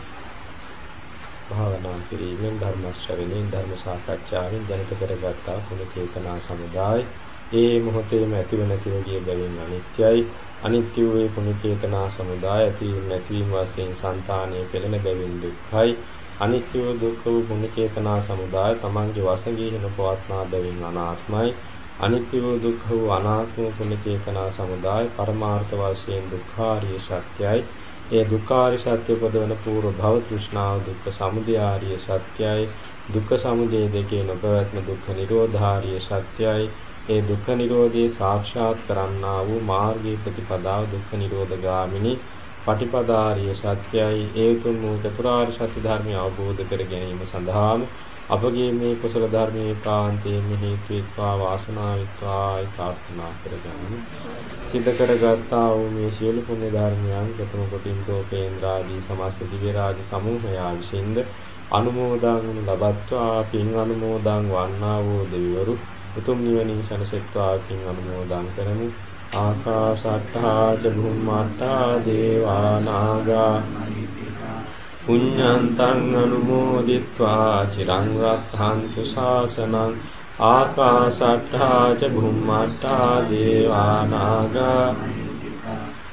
භාවනා කිරීමෙන් ධර්ම ශ්‍රවණයෙන් ධර්ම සාකච්ඡාවෙන් ජනිත කරගත්තා කුණ චේතනා සමුදාය. ඒ මොහොතේම ඇතිව නැතිව ගිය බැවින් අනිත්‍යයි. අනිත්‍ය වූ පුණ්‍ය චේතනා සමුදාය ඇති නැතිවීම වශයෙන් సంతානයේ පෙළෙන බැවින් දුක්ඛයි. අනිත්‍ය වූ දුක්ඛ වූ පුණ්‍ය චේතනා සමුදාය තමන්ගේ වශයෙන් හින පවත්නා බැවින් අනාත්මයි. අනිත්‍ය වූ දුක්ඛ වූ අනාත්ම වූ පුණ්‍ය චේතනා සමුදාය පරමාර්ථ වශයෙන් දුක්ඛාරිය සත්‍යයි. ඒ දුක්ඛාරිය සත්‍ය උපදවන පූර්ව භව තෘෂ්ණාව දුක්ඛ සමුදය ආරිය සත්‍යයි. දුක්ඛ සමුදය දෙකේ නොපවත්න දුක්ඛ නිරෝධාරිය සත්‍යයි. ඒ දුක්ඛ නිරෝධයේ සාක්ෂාත් කරන්නා වූ මාර්ගයේ ප්‍රතිපදාව දුක්ඛ නිරෝධ ගාමිනී පටිපදාරිය සත්‍යයි. ඒ උතුම් වූ චතුරාර්ය සත්‍ය ධර්මය අවබෝධ කර ගැනීම සඳහාම අපගේ මේ කුසල ධර්මයේ කාන්තයෙන් හේතු වෙත්වා වාසනාව වෙත්වා ප්‍රාර්ථනා කරගන්න. සිද්ධ කරගත්තා වූ මේ සියලු පුණ්‍ය ධර්මයන් ප්‍රථම කොටින් කෝපේන්ද්‍රාදී සමස්ත දිව්‍ය රාජ සමූහයා විසින්ද අනුමෝදන් ලබත්වා පින් අනුමෝදන් වන්නා වූ දෙවිවරු උතුම් නිවනින් සැනසෙත්වා පින් අනුමෝදන් කරමු. ආකාශට්ටා ච භුම්මාට්ටා දේවා නාග පුඤ්ඤන්තං අනුමෝදිත්වා චිරං රක්ඛන්තු ශාසනං ආකාශට්ටා ච භුම්මාට්ටා දේවා නාග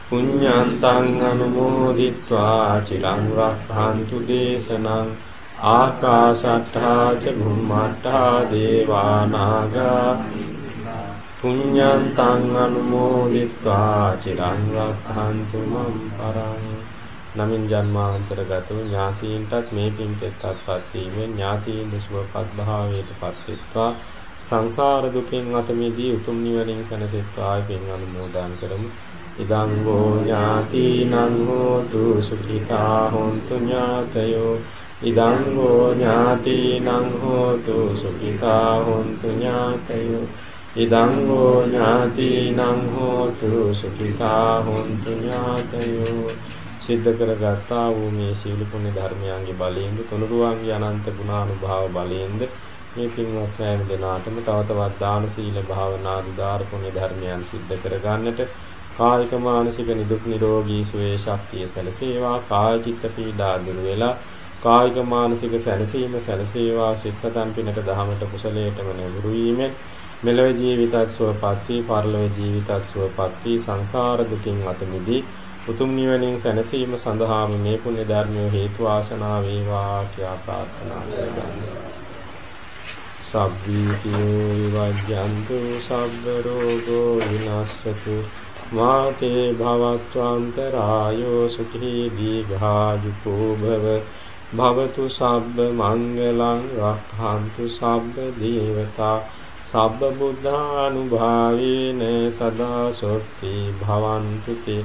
පුඤ්ඤන්තං අනුමෝදිත්වා චිරං රක්ඛන්තු දේශනං ආකාශට්ටා ච භුම්මාට්ටා දේවා නාග පුඤ්ඤන්තං අනුමෝදිත්වා චිරං රක්ඛන්තු මම් පරං නමින් ජන්මාන්තරගත ඥාතීන්ටත් මේ පින්පෙත්තත්පත් වීමෙන් ඥාතීන් සුවපත් භාවයට පත්වෙත්වා. සංසාර දුකෙන් අත මිදී උතුම් නිවනින් සැනසෙත්වා පින් අනුමෝදන් කරමු. ඉදං ගෝ ඥාතීනං හෝතු සුඛිතා හොන්තු ඥාතයෝ. ඉදං ගෝ ඥාතීනං හෝතු සුඛිතා හොන්තු ඥාතයෝ. ඉදං හෝ ඥාතිනං හෝතු සුඛිතා හොන්තු ඥාතයෝ. සිද්ධ කරගත්තා වූ මේ සීල පුණ්‍ය ධර්මයන්ගේ බලයෙන්ද තුනුරුවන්ගේ අනන්ත ගුණානුභාව බලයෙන්ද මේ පින්වත් සෑම දෙනාටම තව තවත් දාන සීල භාවනා උදාර පුණ්‍ය ධර්මයන් සිද්ධ කරගන්නට කායික මානසික නිදුක් නිරෝගී සුවේ ශක්තිය සැලසේවා කාය චිත්ත පීඩා දුර වෙලා කායික මානසික සැනසීම සැලසේවා සිත සතන් පිනට දහමට කුසලයටම නැඹුරු වීමෙන් මෙලොව ජීවිතත් සුවපත් වී පරලොව ජීවිතත් සුවපත් වී සංසාර දුකින් අත මිදී උතුම් නිවනින් සැනසීම සඳහාම මේ පුණ්‍ය ධර්මයේ හේතු ආසනා වේවා කියා ප්‍රාර්ථනා කරගන්න. සබ්බීතියෝ විවජ්ජන්තු සබ්බ රෝගෝ විනස්සතු මාතේ භවත්වාන්තරායෝ සුඛී දීඝායුකෝ භව. භවතු සබ්බ මංගලං රක්ඛන්තු සබ්බ දේවතා. සබ්බ බුද්ධානුභාවේන සදා සොත්ති භවන්තු තේ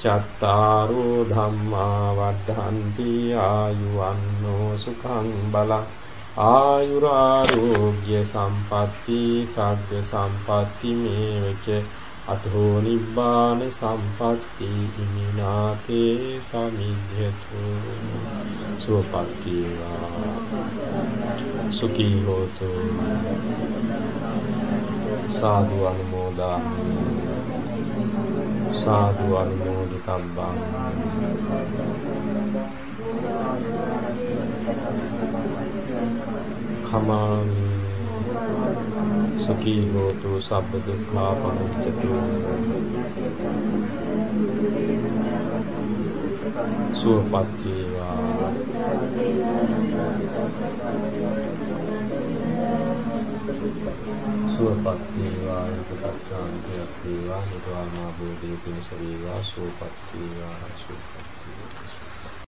චත්තාරෝ ධම්මා වද්ධන්ති ආයුවන්නෝ සුඛං බලං ආයුරාෝග්‍ය සම්පatti සග්ග සම්පatti මේවච අතෝ නිබ්බාන සම්පatti ඉමිනාතේ සමිද්ධතු සුවපත්ති සුඛී හෝතු. සාදු අනුමෝදා සාදු අනුමෝදිතබ්බං khamaami සුඛී හෝතු සබ්බ දුක්ඛා පමුච්චතු සුවපත් වේවා. සුවපත් වේවා යකපත් ශාන්තියක් වේවා නිර්වාණ අවබෝධය පිණිස වේවා සුවපත් වේවා සුවපත් වේවා